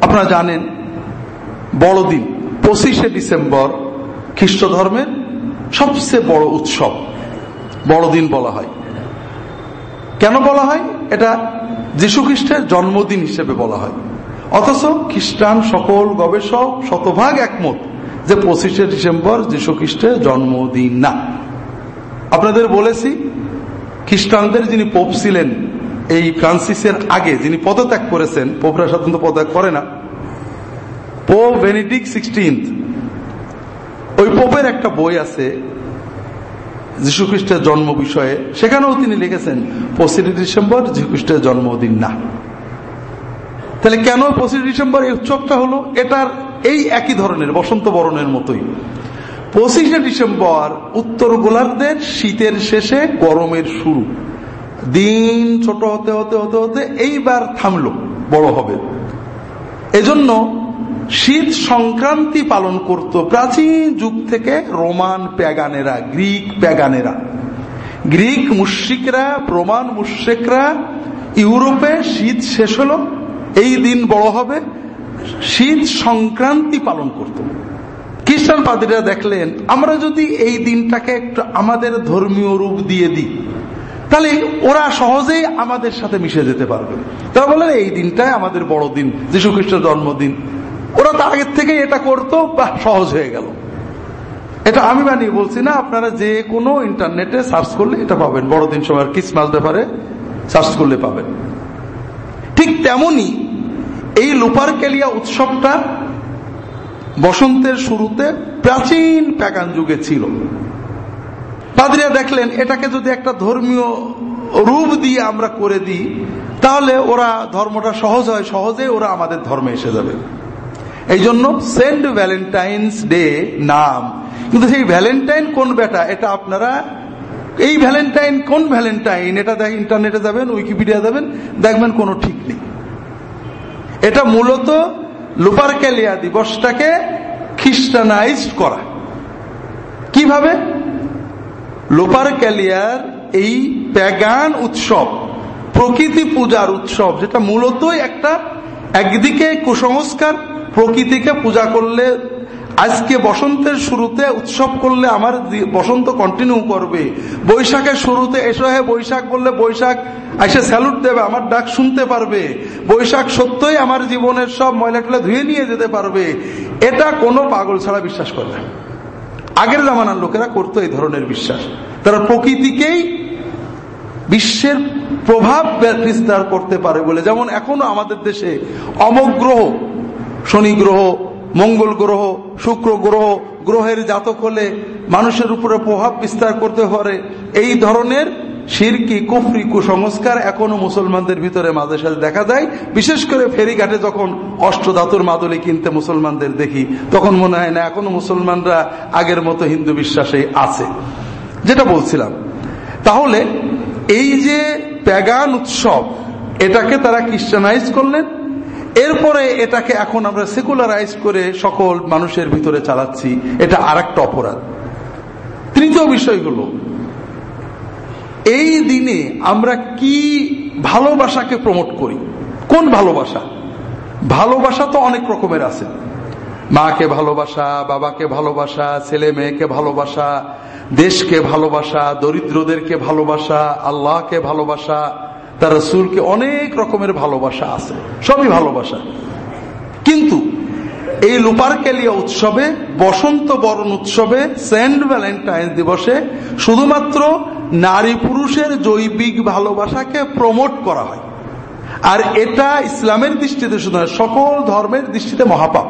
S1: আপনারা জানেন, বড়দিন, পঁচিশে ডিসেম্বর খ্রিস্ট ধর্মের সবচেয়ে বড় উৎসব বড়দিন বলা হয়। কেন বলা হয়? এটা যীশু খ্রিস্টের জন্মদিন হিসেবে বলা হয়। অথচ খ্রিস্টান সকল গবেষক শতভাগ একমত যে পঁচিশে ডিসেম্বর যীশু খ্রিস্টের জন্মদিন না। আপনাদের বলেছি, খ্রিস্টানদের যিনি পোপ ছিলেন, এই ফ্রান্সিসের আগে যিনি পদত্যাগ করেছেন, পোপরা সাধারণত পদত্যাগ করে না। পোপ বেনিডিক সিক্সটিন্থ ওই পোপের একটা বই আছে, যীশু খ্রিস্টের জন্ম বিষয়ে। সেখানেও তিনি লিখেছেন, পঁচিশে ডিসেম্বর যীশু খ্রিস্টের জন্মদিন না। তাহলে কেন পঁচিশে ডিসেম্বর এই উৎসবটা হলো? এটার এই একই ধরনের, বসন্ত বরণের মতোই। পঁচিশে ডিসেম্বর উত্তর গোলার্ধের শীতের শেষে গরমের শুরু। দিন ছোট হতে হতে হতে হতে এইবার থামলো, বড় হবে। এজন্য শীত সংক্রান্তি পালন করত প্রাচীন যুগ থেকে রোমান প্যাগানেরা, গ্রিক প্যাগানেরা। গ্রিক মুশ্রিকরা প্রমাণ মুশ্রিকরা, ইউরোপে শীত শেষ হলো, এই দিন বড় হবে। শীত সংক্রান্তি পালন করত। খ্রিস্টান পাদ্রীরা দেখলেন, আমরা যদি এই দিনটাকে একটু আমাদের ধর্মীয় রূপ দিয়ে দিই, তাহলে ওরা সহজেই আমাদের সাথে মিশে যেতে পারবে। তারা বলেন এই দিনটাই আমাদের বড় দিন যীশু খ্রিস্টের জন্মদিন। ওরা তার আগের থেকে এটা করতো বা সহজ হয়ে গেল। এটা আমি বানিয়ে বলছি না, আপনারা যে কোনো ইন্টারনেটে সার্চ করলে এটা পাবেন। বড়দিন সময় ক্রিসমাস ব্যাপারে সার্চ করলে পাবেন। ঠিক তেমনি এই লুপারকেলিয়া উৎসবটা বসন্তের শুরুতে প্রাচীন প্যাগান যুগে ছিল। পাদ্রিয়া দেখলেন, এটাকে যদি একটা ধর্মীয় রূপ দিয়ে আমরা করে দিই, তাহলে ওরা ধর্মটা সহজ হয় সহজে ওরা আমাদের ধর্মে এসে যাবে। এই জন্য সেন্ট ভ্যালেন্টাইন্স ডে নাম। কিন্তু সেই ভ্যালেন্টাইন কোন বেটা এটা আপনারা এই ভ্যালেন্টাইন কোন ভ্যালেন্টাইন? এটা দেখ ইন্টারনেটে যাবেন, উইকিপিডিয়া যাবেন, দেখবেন কোনো ঠিক নেই। এটা মূলত লুপারক্যালিয়া দিবসটাকে খ্রিস্টানাইজ করা। কীভাবে? লোপারক্যালিয়ার এই প্যাগান উৎসব, প্রকৃতি পূজার উৎসব, যেটা মূলতই একটা একদিকে কুসংস্কার প্রকৃতিকে পূজা করলে, আজকে বসন্তের শুরুতে উৎসব করলে আমার বসন্ত কন্টিনিউ করবে। বৈশাখের শুরুতে এসো হে বৈশাখ বললে বৈশাখ, এসে স্যালুট দেবে, আমার ডাক শুনতে পারবে। বৈশাখ সত্যই আমার জীবনের সব ময়লা টলা ধুয়ে নিয়ে যেতে পারবে। এটা কোনো পাগল ছাড়া বিশ্বাস করে আগের জামানার লোকেরা করতো এই ধরনের বিশ্বাস। তারা প্রকৃতিকেই বিশ্বের প্রভাব বিস্তার করতে পারে বলে। যেমন এখনও আমাদের দেশে অমগ্রহ শনি গ্রহ, মঙ্গল গ্রহ, শুক্র গ্রহ, গ্রহের জাতক হলে মানুষের উপরে প্রভাব বিস্তার করতে পারে। এই ধরনের সিরকি, কুফরি, কুসংস্কার এখনও মুসলমানদের ভিতরে মাঝে সাথে দেখা যায় বিশেষ করে ফেরিঘাটে যখন অষ্টধাতুর মাদুলি কিনতে মুসলমানদের দেখি, তখন মনে হয় না, এখনও মুসলমানরা আগের মতো হিন্দু বিশ্বাসে আছে। যেটা বলছিলাম। তাহলে এই যে প্যাগান উৎসব, এটাকে তারা খ্রিস্টানাইজ করলেন এরপরে এটাকে এখন আমরা সেকুলারাইজ করে সকল মানুষের ভিতরে চালাচ্ছি, এটা আর অপরাধ। তৃতীয় বিষয়গুলো এই দিনে আমরা কি ভালোবাসাকে প্রমোট করি? কোন ভালোবাসা? ভালোবাসা তো অনেক রকমের আছে। মাকে ভালোবাসা, বাবাকে ভালোবাসা, ছেলে মেয়েকে ভালোবাসা, দেশকে ভালোবাসা, দরিদ্রদেরকে ভালোবাসা, আল্লাহকে ভালোবাসা তার রসুলকে অনেক রকমের ভালোবাসা আছে, সবই ভালোবাসা। কিন্তু এই লুপারকেলিয়া উৎসবে, বসন্ত বরণ উৎসবে, সেন্ট ভ্যালেন্টাইন দিবসে শুধুমাত্র নারী পুরুষের জৈবিক ভালোবাসাকে প্রমোট করা হয়। আর এটা ইসলামের দৃষ্টিতে শুধু সকল ধর্মের দৃষ্টিতে মহাপাপ।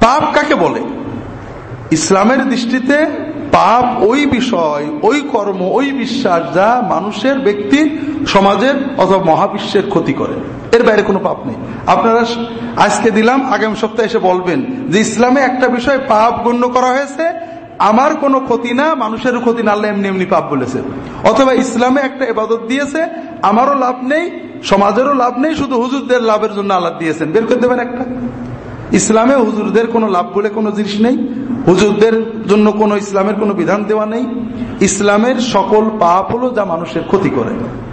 S1: পাপ কাকে বলে? ইসলামের দৃষ্টিতে পাপ, ওই বিষয়, ওই কর্ম, ওই বিশ্বাস যা মানুষের ব্যক্তির সমাজের অথবা মহাবিশ্বের ক্ষতি করে। এর বাইরে কোনো পাপ নেই। আপনারা আজকে দিলাম, আগামী সপ্তাহে এসে বলবেন যে ইসলামে একটা বিষয় পাপ গণ্য করা হয়েছে, আমার কোনো ক্ষতি না মানুষের ক্ষতি না, আল্লাহ এমনি এমনি পাপ বলেছে। অথবা ইসলামে একটা এবাদত দিয়েছে, আমারও লাভ নেই, সমাজেরও লাভ নেই, শুধু হুজুরদের লাভের জন্য আল্লাহ দিয়েছেন। বের করে দেবেন একটা। ইসলামে হুজুরদের কোনো লাভ বলে কোনো জিনিস নেই। হুজুরদের জন্য কোনো ইসলামের কোনো বিধান দেওয়া নেই। ইসলামের সকল পাপ হলো যা মানুষের ক্ষতি করে।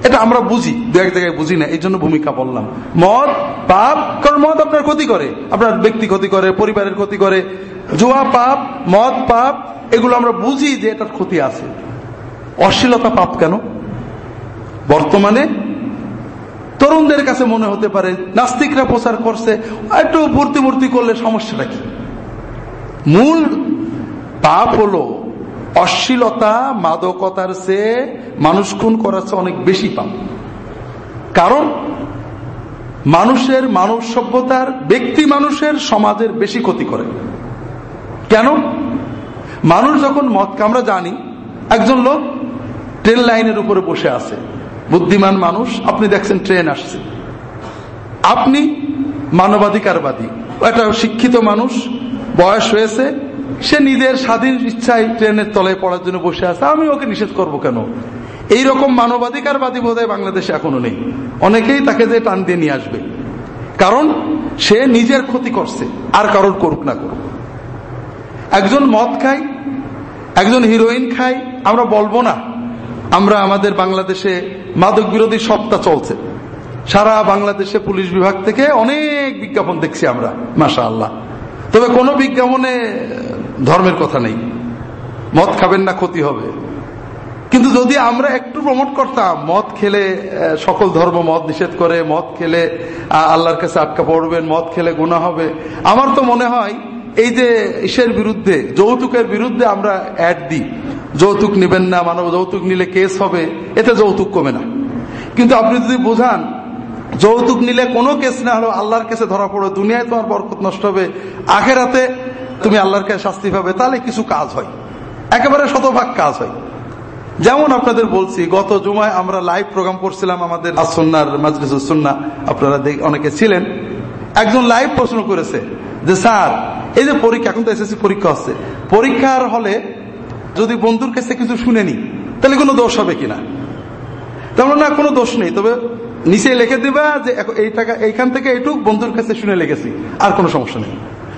S1: এটা আমরা বুঝি, দু এক জায়গায় বুঝি না, এই জন্য ভূমিকা বললাম। মদ, পাপ, কারণ মদ আপনার ক্ষতি করে, আপনার ব্যক্তি ক্ষতি করে, পরিবারের ক্ষতি করে। জুয়া, পাপ, মদ, পাপ, এগুলো আমরা বুঝি যে এটার ক্ষতি আছে। অশ্লীলতা পাপ কেন? বর্তমানে তরুণদের কাছে মনে হতে পারে, নাস্তিকরা প্রচার করছে, একটু ভর্তি ভর্তি করলে সমস্যাটা কি? মূল পাপ হলো অশ্লীলতা, মাদকতার চেয়ে মানুষ খুন করার চেয়ে অনেক বেশি পাপ। কারণ মানুষের মানব সভ্যতার ব্যক্তি মানুষের সমাজের বেশি ক্ষতি করে। কেন? মানুষ যখন মদ আমরা জানি, একজন লোক ট্রেন লাইনের উপরে বসে আছে। বুদ্ধিমান মানুষ, আপনি দেখছেন ট্রেন আসছে। আপনি মানবাধিকারবাদী একটা শিক্ষিত মানুষ, বয়স হয়েছে, সে নিজের স্বাধীন ইচ্ছায় ট্রেনের তলায় পড়ার জন্য বসে আছে, আমি ওকে নিষেধ করব কেন? এই রকম মানবাধিকারবাদী বোধ হয় বাংলাদেশে এখনও নেই। অনেকেই তাকে যে টান দিয়ে নিয়ে আসবে। কারণ সে নিজের ক্ষতি করছে, আর কারোর করুক না করুক। একজন মদ খায়, একজন হিরোইন খায়, আমরা বলব না। আমরা আমাদের বাংলাদেশে মাদক বিরোধী সপ্তাহ চলছে। সারা বাংলাদেশে পুলিশ বিভাগ থেকে অনেক বিজ্ঞাপন দেখছি আমরা মাসা আল্লাহ তবে কোনো বিজ্ঞাপনে ধর্মের কথা নেই। মদ খাবেন না, ক্ষতি হবে। কিন্তু যদি আমরা একটু প্রমোট করতাম, মদ খেলে সকল ধর্ম মদ নিষেধ করে, মদ খেলে আল্লাহর কাছে আটকা পড়বেন, মদ খেলে গুণা হবে। আমার তো মনে হয়, এই যে ইসের বিরুদ্ধে, যৌতুকের বিরুদ্ধে আমরা অ্যাড দিই। যৌতুক নেবেন না, মানব যৌতুক নিলে কেস হবে, এতে যৌতুক কমে না। কিন্তু আপনি যদি বোঝান, যৌতুক নিলে কোনো কেস না হলো আল্লাহর কেসে ধরা পড়ো, দুনিয়ায় তোমার বরকত নষ্ট হবে, আখেরাতে তুমি আল্লাহর কাছে শাস্তি পাবে, তাহলে কিছু কাজ হয়। একেবারে শতভাগ কাজ হয়। যেমন আপনাদের বলছি, গত জুমায় আমরা লাইভ প্রোগ্রাম করছিলাম আমাদের আসন্নার মাজলিসুন্না আপনারা অনেকে ছিলেন। একজন লাইভ প্রশ্ন করেছে যে, স্যার, এই যে পরীক্ষা, এখন তো এসএসসি পরীক্ষা হচ্ছে। পরীক্ষার হলে যদি বন্ধুর কাছে কিছু শুনেনি তাহলে কোনো দোষ হবে কিনা? তেমন না, কোনো দোষ নেই, তবে নিচে লিখে দিবা যে এই টাকা এইখান থেকে এইটুক বন্ধুর কাছে শুনে লেগেছি, আর কোনো সমস্যা নেই।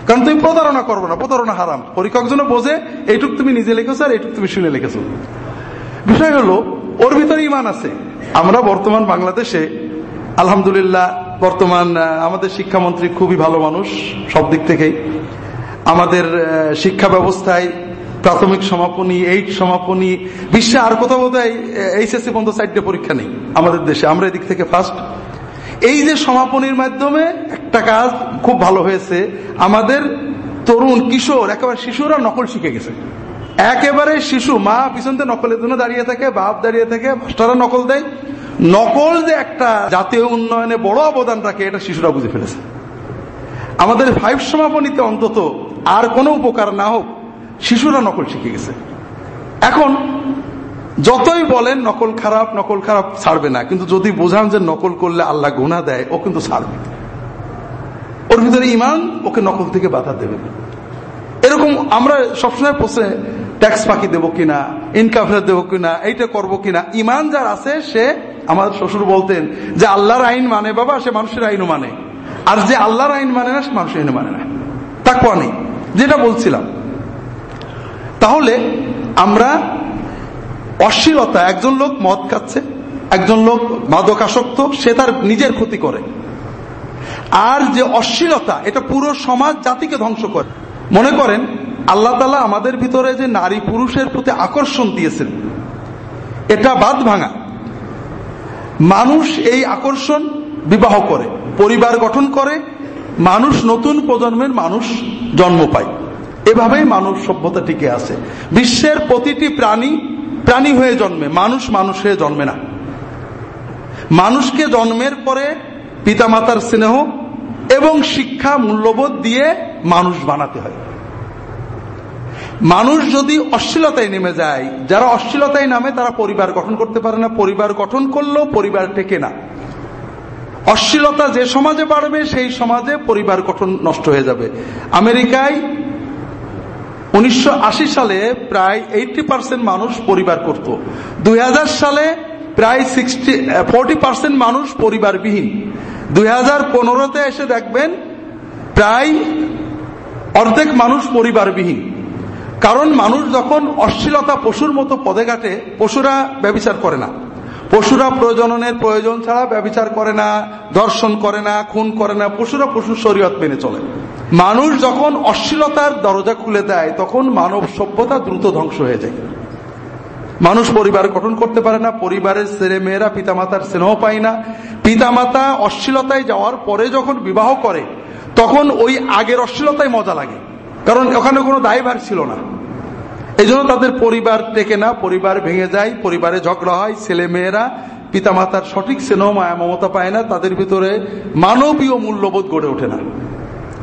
S1: কারণ তুমি প্রতারণা করব না, প্রতারণা হারাম। পরীক্ষক জন্য বোঝে, এইটুক তুমি নিজে লিখেছো আর এইটুক তুমি শুনে লিখেছো। বিষয় হলো, ওর ভিতরে ইমান আছে। আমরা বর্তমান বাংলাদেশে, আলহামদুলিল্লাহ, বর্তমান আমাদের শিক্ষামন্ত্রী খুবই ভালো মানুষ, সব দিক থেকেই। আমাদের শিক্ষা ব্যবস্থায় প্রাথমিক সমাপনী, এইট সমাপনী, বিশ্বে আর কোথাও বোধ হয় এইচএসসি পর্যন্ত চারটে পরীক্ষা নেই আমাদের দেশে। আমরা এদিক থেকে ফার্স্ট এই যে সমাপনীর মাধ্যমে একটা কাজ খুব ভালো হয়েছে। আমাদের তরুণ, কিশোর, একেবারে শিশুরা নকল শিখে গেছে। একেবারে শিশু, মা পিছনতে নকলের জন্য দাঁড়িয়ে থাকে, বাপ দাঁড়িয়ে থাকে, মাস্টাররা নকল দেয়। নকল যে একটা জাতীয় উন্নয়নে বড় অবদান রাখে, এটা শিশুরা বুঝে ফেলেছে। আমাদের ফাইভ সমাপনীতে অন্তত আর কোনো উপকার না হোক শিশুরা নকল শিখে গেছে। এখন যতই বলেন নকল খারাপ নকল খারাপ ছাড়বে না, কিন্তু যদি বোঝান যে নকল করলে আল্লাহ গুণা দেয়, ও কিন্তু ছাড়বে। ওর ভিতরে ইমান ওকে নকল থেকে বাধা দেবে। এরকম আমরা সবসময় পোষে ট্যাক্স ফাঁকি দেবো কিনা, ইনকাম দেবো কিনা, এইটা করব কিনা ইমান যার আছে, সে আমার শ্বশুর বলতেন যে আল্লাহর আইন মানে বাবা, সে মানুষের আইনও মানে। আর যে আল্লাহর আইন মানে না, সে মানুষের আইন মানে না। তা নেই। যেটা বলছিলাম তাহলে আমরা অশ্লীলতা, একজন লোক মদ খাচ্ছে, একজন লোক মাদকাসক্ত, সে তার নিজের ক্ষতি করে। আর যে অশ্লীলতা, এটা পুরো সমাজ জাতিকে ধ্বংস করে। মনে করেন, আল্লাহ তালা আমাদের ভিতরে যে নারী পুরুষের প্রতি আকর্ষণ দিয়েছেন, এটা বাদ ভাঙা। মানুষ এই আকর্ষণ বিবাহ করে, পরিবার গঠন করে, মানুষ নতুন প্রজন্মের মানুষ জন্ম পায়। এভাবেই মানুষ সভ্যতা টিকে আছে। বিশ্বের প্রতিটি প্রাণী প্রাণী হয়ে জন্মে, মানুষ মানুষ হয়ে জন্মে না। মানুষকে জন্মের পরে পিতামাতার স্নেহ এবং শিক্ষা মূল্যবোধ দিয়ে মানুষ বানাতে হয়। মানুষ যদি অশ্লীলতায় নেমে যায়, যারা অশ্লীলতায় নামে তারা পরিবার গঠন করতে পারে না, পরিবার গঠন করলেও পরিবার টেকে না। অশ্লীলতা যে সমাজে বাড়বে, সেই সমাজে পরিবার গঠন নষ্ট হয়ে যাবে। আমেরিকায় উনিশশো আশি সালে প্রায় এইটি পার্সেন্ট মানুষ পরিবার করত। দুই হাজার সালে প্রায় সিক্সটি ফোরটি পার্সেন্ট মানুষ পরিবারবিহীন। দুই হাজার পনেরোতে এসে দেখবেন প্রায় অর্ধেক মানুষ পরিবারবিহীন। কারণ মানুষ যখন অশ্লীলতা পশুর মতো পদে ঘাটে, পশুরা ব্যবচার করে না। পশুরা প্রজননের প্রয়োজন ছাড়া ব্যবচার করে না, দর্শন করে না, খুন করে না, পশুরা পশুর শরীয়ত মেনে চলে। মানুষ যখন অশ্লীলতার দরজা খুলে দেয়, তখন মানব সভ্যতা দ্রুত ধ্বংস হয়ে যায়। মানুষ পরিবার গঠন করতে পারে না, পরিবারের ছেলে মেয়েরা পিতামাতার স্নেহ পায় না। পিতামাতা অশ্লীলতায় যাওয়ার পরে যখন বিবাহ করে, তখন ওই আগের অশ্লীলতায় মজা লাগে। কারণ ওখানে কোনো দায়ভার ছিল না। এই তাদের পরিবার টেকে না, পরিবার ভেঙে যায়, পরিবারে ঝগড়া হয় ছেলে মেয়েরা পিতামাতার সঠিক স্নেহ, মায়া, মমতা পায় না, তাদের ভিতরে মানবীয় মূল্যবোধ গড়ে ওঠে না।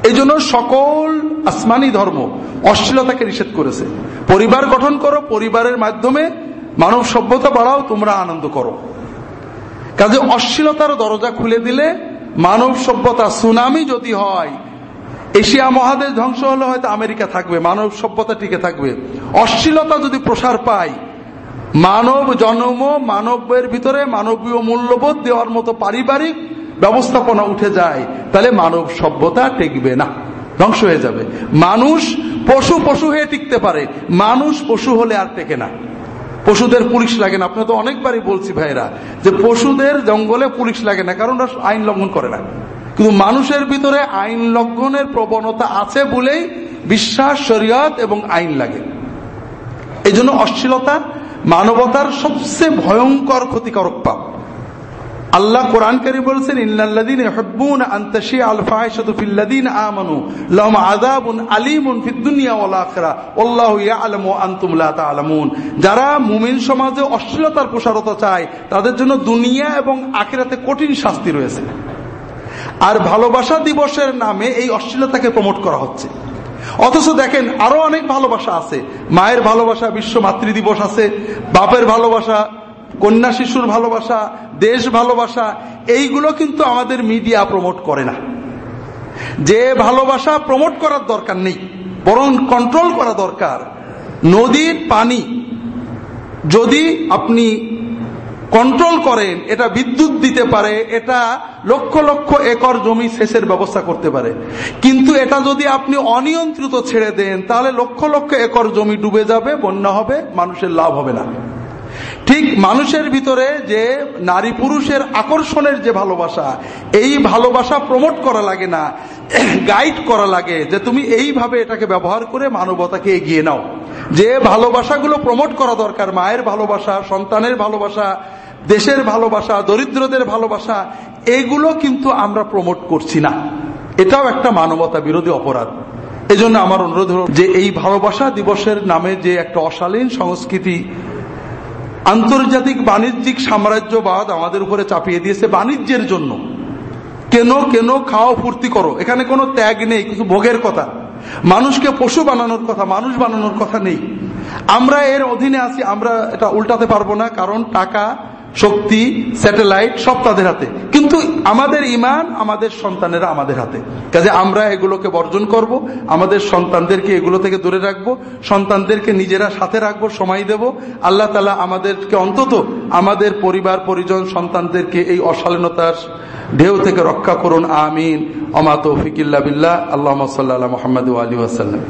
S1: এই জন্য সকল আসমানি ধর্ম অশ্লীলতাকে নিষেধ করেছে। পরিবার গঠন করো, পরিবারের মাধ্যমে মানব সভ্যতা বাড়াও, তোমরা আনন্দ করো। কাজে অশ্লীলতার দরজা খুলে দিলে মানব সভ্যতা সুনামি যদি হয় এশিয়া মহাদেশ ধ্বংস হলে হয়তো আমেরিকা থাকবে, মানব সভ্যতা টিকে থাকবে। অশ্লীলতা যদি প্রসার পায়, মানব জন্ম মানবের ভিতরে মানবীয় মূল্যবোধ দেওয়ার মতো পারিবারিক ব্যবস্থাপনা উঠে যায়, তাহলে মানব সভ্যতা টিকবে না, ধ্বংস হয়ে যাবে। মানুষ পশু পশু হয়ে টিকতে পারে, মানুষ পশু হলে আর টেকে না। পশুদের পুলিশ লাগে না আপনি তো অনেকবারই বলছি ভাইরা যে পশুদের জঙ্গলে পুলিশ লাগে না, কারণ আইন লঙ্ঘন করে না। কিন্তু মানুষের ভিতরে আইন লঙ্ঘনের প্রবণতা আছে বলেই বিশ্বাস, শরীয়ত এবং আইন লাগে। এই জন্য অশ্লীলতা, মানবতার সবচেয়ে ভয়ঙ্কর ক্ষতিকারক পাপ। আল্লাহ কোরআন কারি বলছেন আলীমুন দুনিয়া যারা মুমিন সমাজে অশ্লীলতার প্রসারতা চায়, তাদের জন্য দুনিয়া এবং আখিরাতে কঠিন শাস্তি রয়েছে। আর ভালোবাসা দিবসের নামে এই অশ্লীলতাকে প্রমোট করা হচ্ছে। অথচ দেখেন, আরও অনেক ভালোবাসা আছে। মায়ের ভালোবাসা, বিশ্ব মাতৃ দিবস আছে, বাপের ভালোবাসা, কন্যা শিশুর ভালোবাসা, দেশ ভালোবাসা, এইগুলো কিন্তু আমাদের মিডিয়া প্রমোট করে না। যে ভালোবাসা প্রমোট করার দরকার নেই, বরং কন্ট্রোল করা দরকার। নদীর পানি, যদি আপনি কন্ট্রোল করেন, এটা বিদ্যুৎ দিতে পারে, এটা লক্ষ লক্ষ একর জমি সেচের ব্যবস্থা করতে পারে। কিন্তু এটা যদি আপনি অনিয়ন্ত্রিত ছেড়ে দেন, তাহলে লক্ষ লক্ষ একর জমি ডুবে যাবে, বন্যা হবে, মানুষের লাভ হবে না। ঠিক মানুষের ভিতরে যে নারী পুরুষের আকর্ষণের যে ভালোবাসা, এই ভালোবাসা প্রমোট করা লাগে না গাইড করা লাগে যে তুমি এইভাবে এটাকে ব্যবহার করে মানবতাকে এগিয়ে নাও। যে ভালোবাসাগুলো প্রমোট করা দরকার, মায়ের ভালোবাসা, সন্তানের ভালোবাসা দেশের ভালোবাসা, দরিদ্রদের ভালোবাসা, এগুলো কিন্তু আমরা প্রমোট করছি না। এটাও একটা মানবতা বিরোধী অপরাধ। এজন্য আমার অনুরোধ হল যে এই ভালোবাসা দিবসের নামে যে একটা অশালীন সংস্কৃতি, আন্তর্জাতিক বাণিজ্যিক সাম্রাজ্যবাদ আমাদের উপরে চাপিয়ে দিয়েছে বাণিজ্যের জন্য। কেন কেন খাও ফুর্তি করো? এখানে কোনো ত্যাগ নেই, কিছু ভোগের কথা। মানুষকে পশু বানানোর কথা, মানুষ বানানোর কথা নেই। আমরা এর অধীনে আছি, আমরা এটা উল্টাতে পারব না, কারণ টাকা শক্তি, স্যাটেলাইট, সব তাদের হাতে। কিন্তু আমাদের ইমান আমাদের সন্তানেরা আমাদের হাতে। কাজে আমরা এগুলোকে বর্জন করব, আমাদের সন্তানদেরকে এগুলো থেকে দূরে রাখব, সন্তানদেরকে নিজেরা সাথে রাখব, সময় দেব। আল্লাহ তালা আমাদেরকে অন্তত আমাদের পরিবার, পরিজন, সন্তানদেরকে এই অশালীনতার ঢেউ থেকে রক্ষা করুন, আমিন। অমা তৌফিকিল্লা বিল্লাহ। আল্লাহ সাল্লাহ মোহাম্মদ আলী ওয়াসাল্লাম।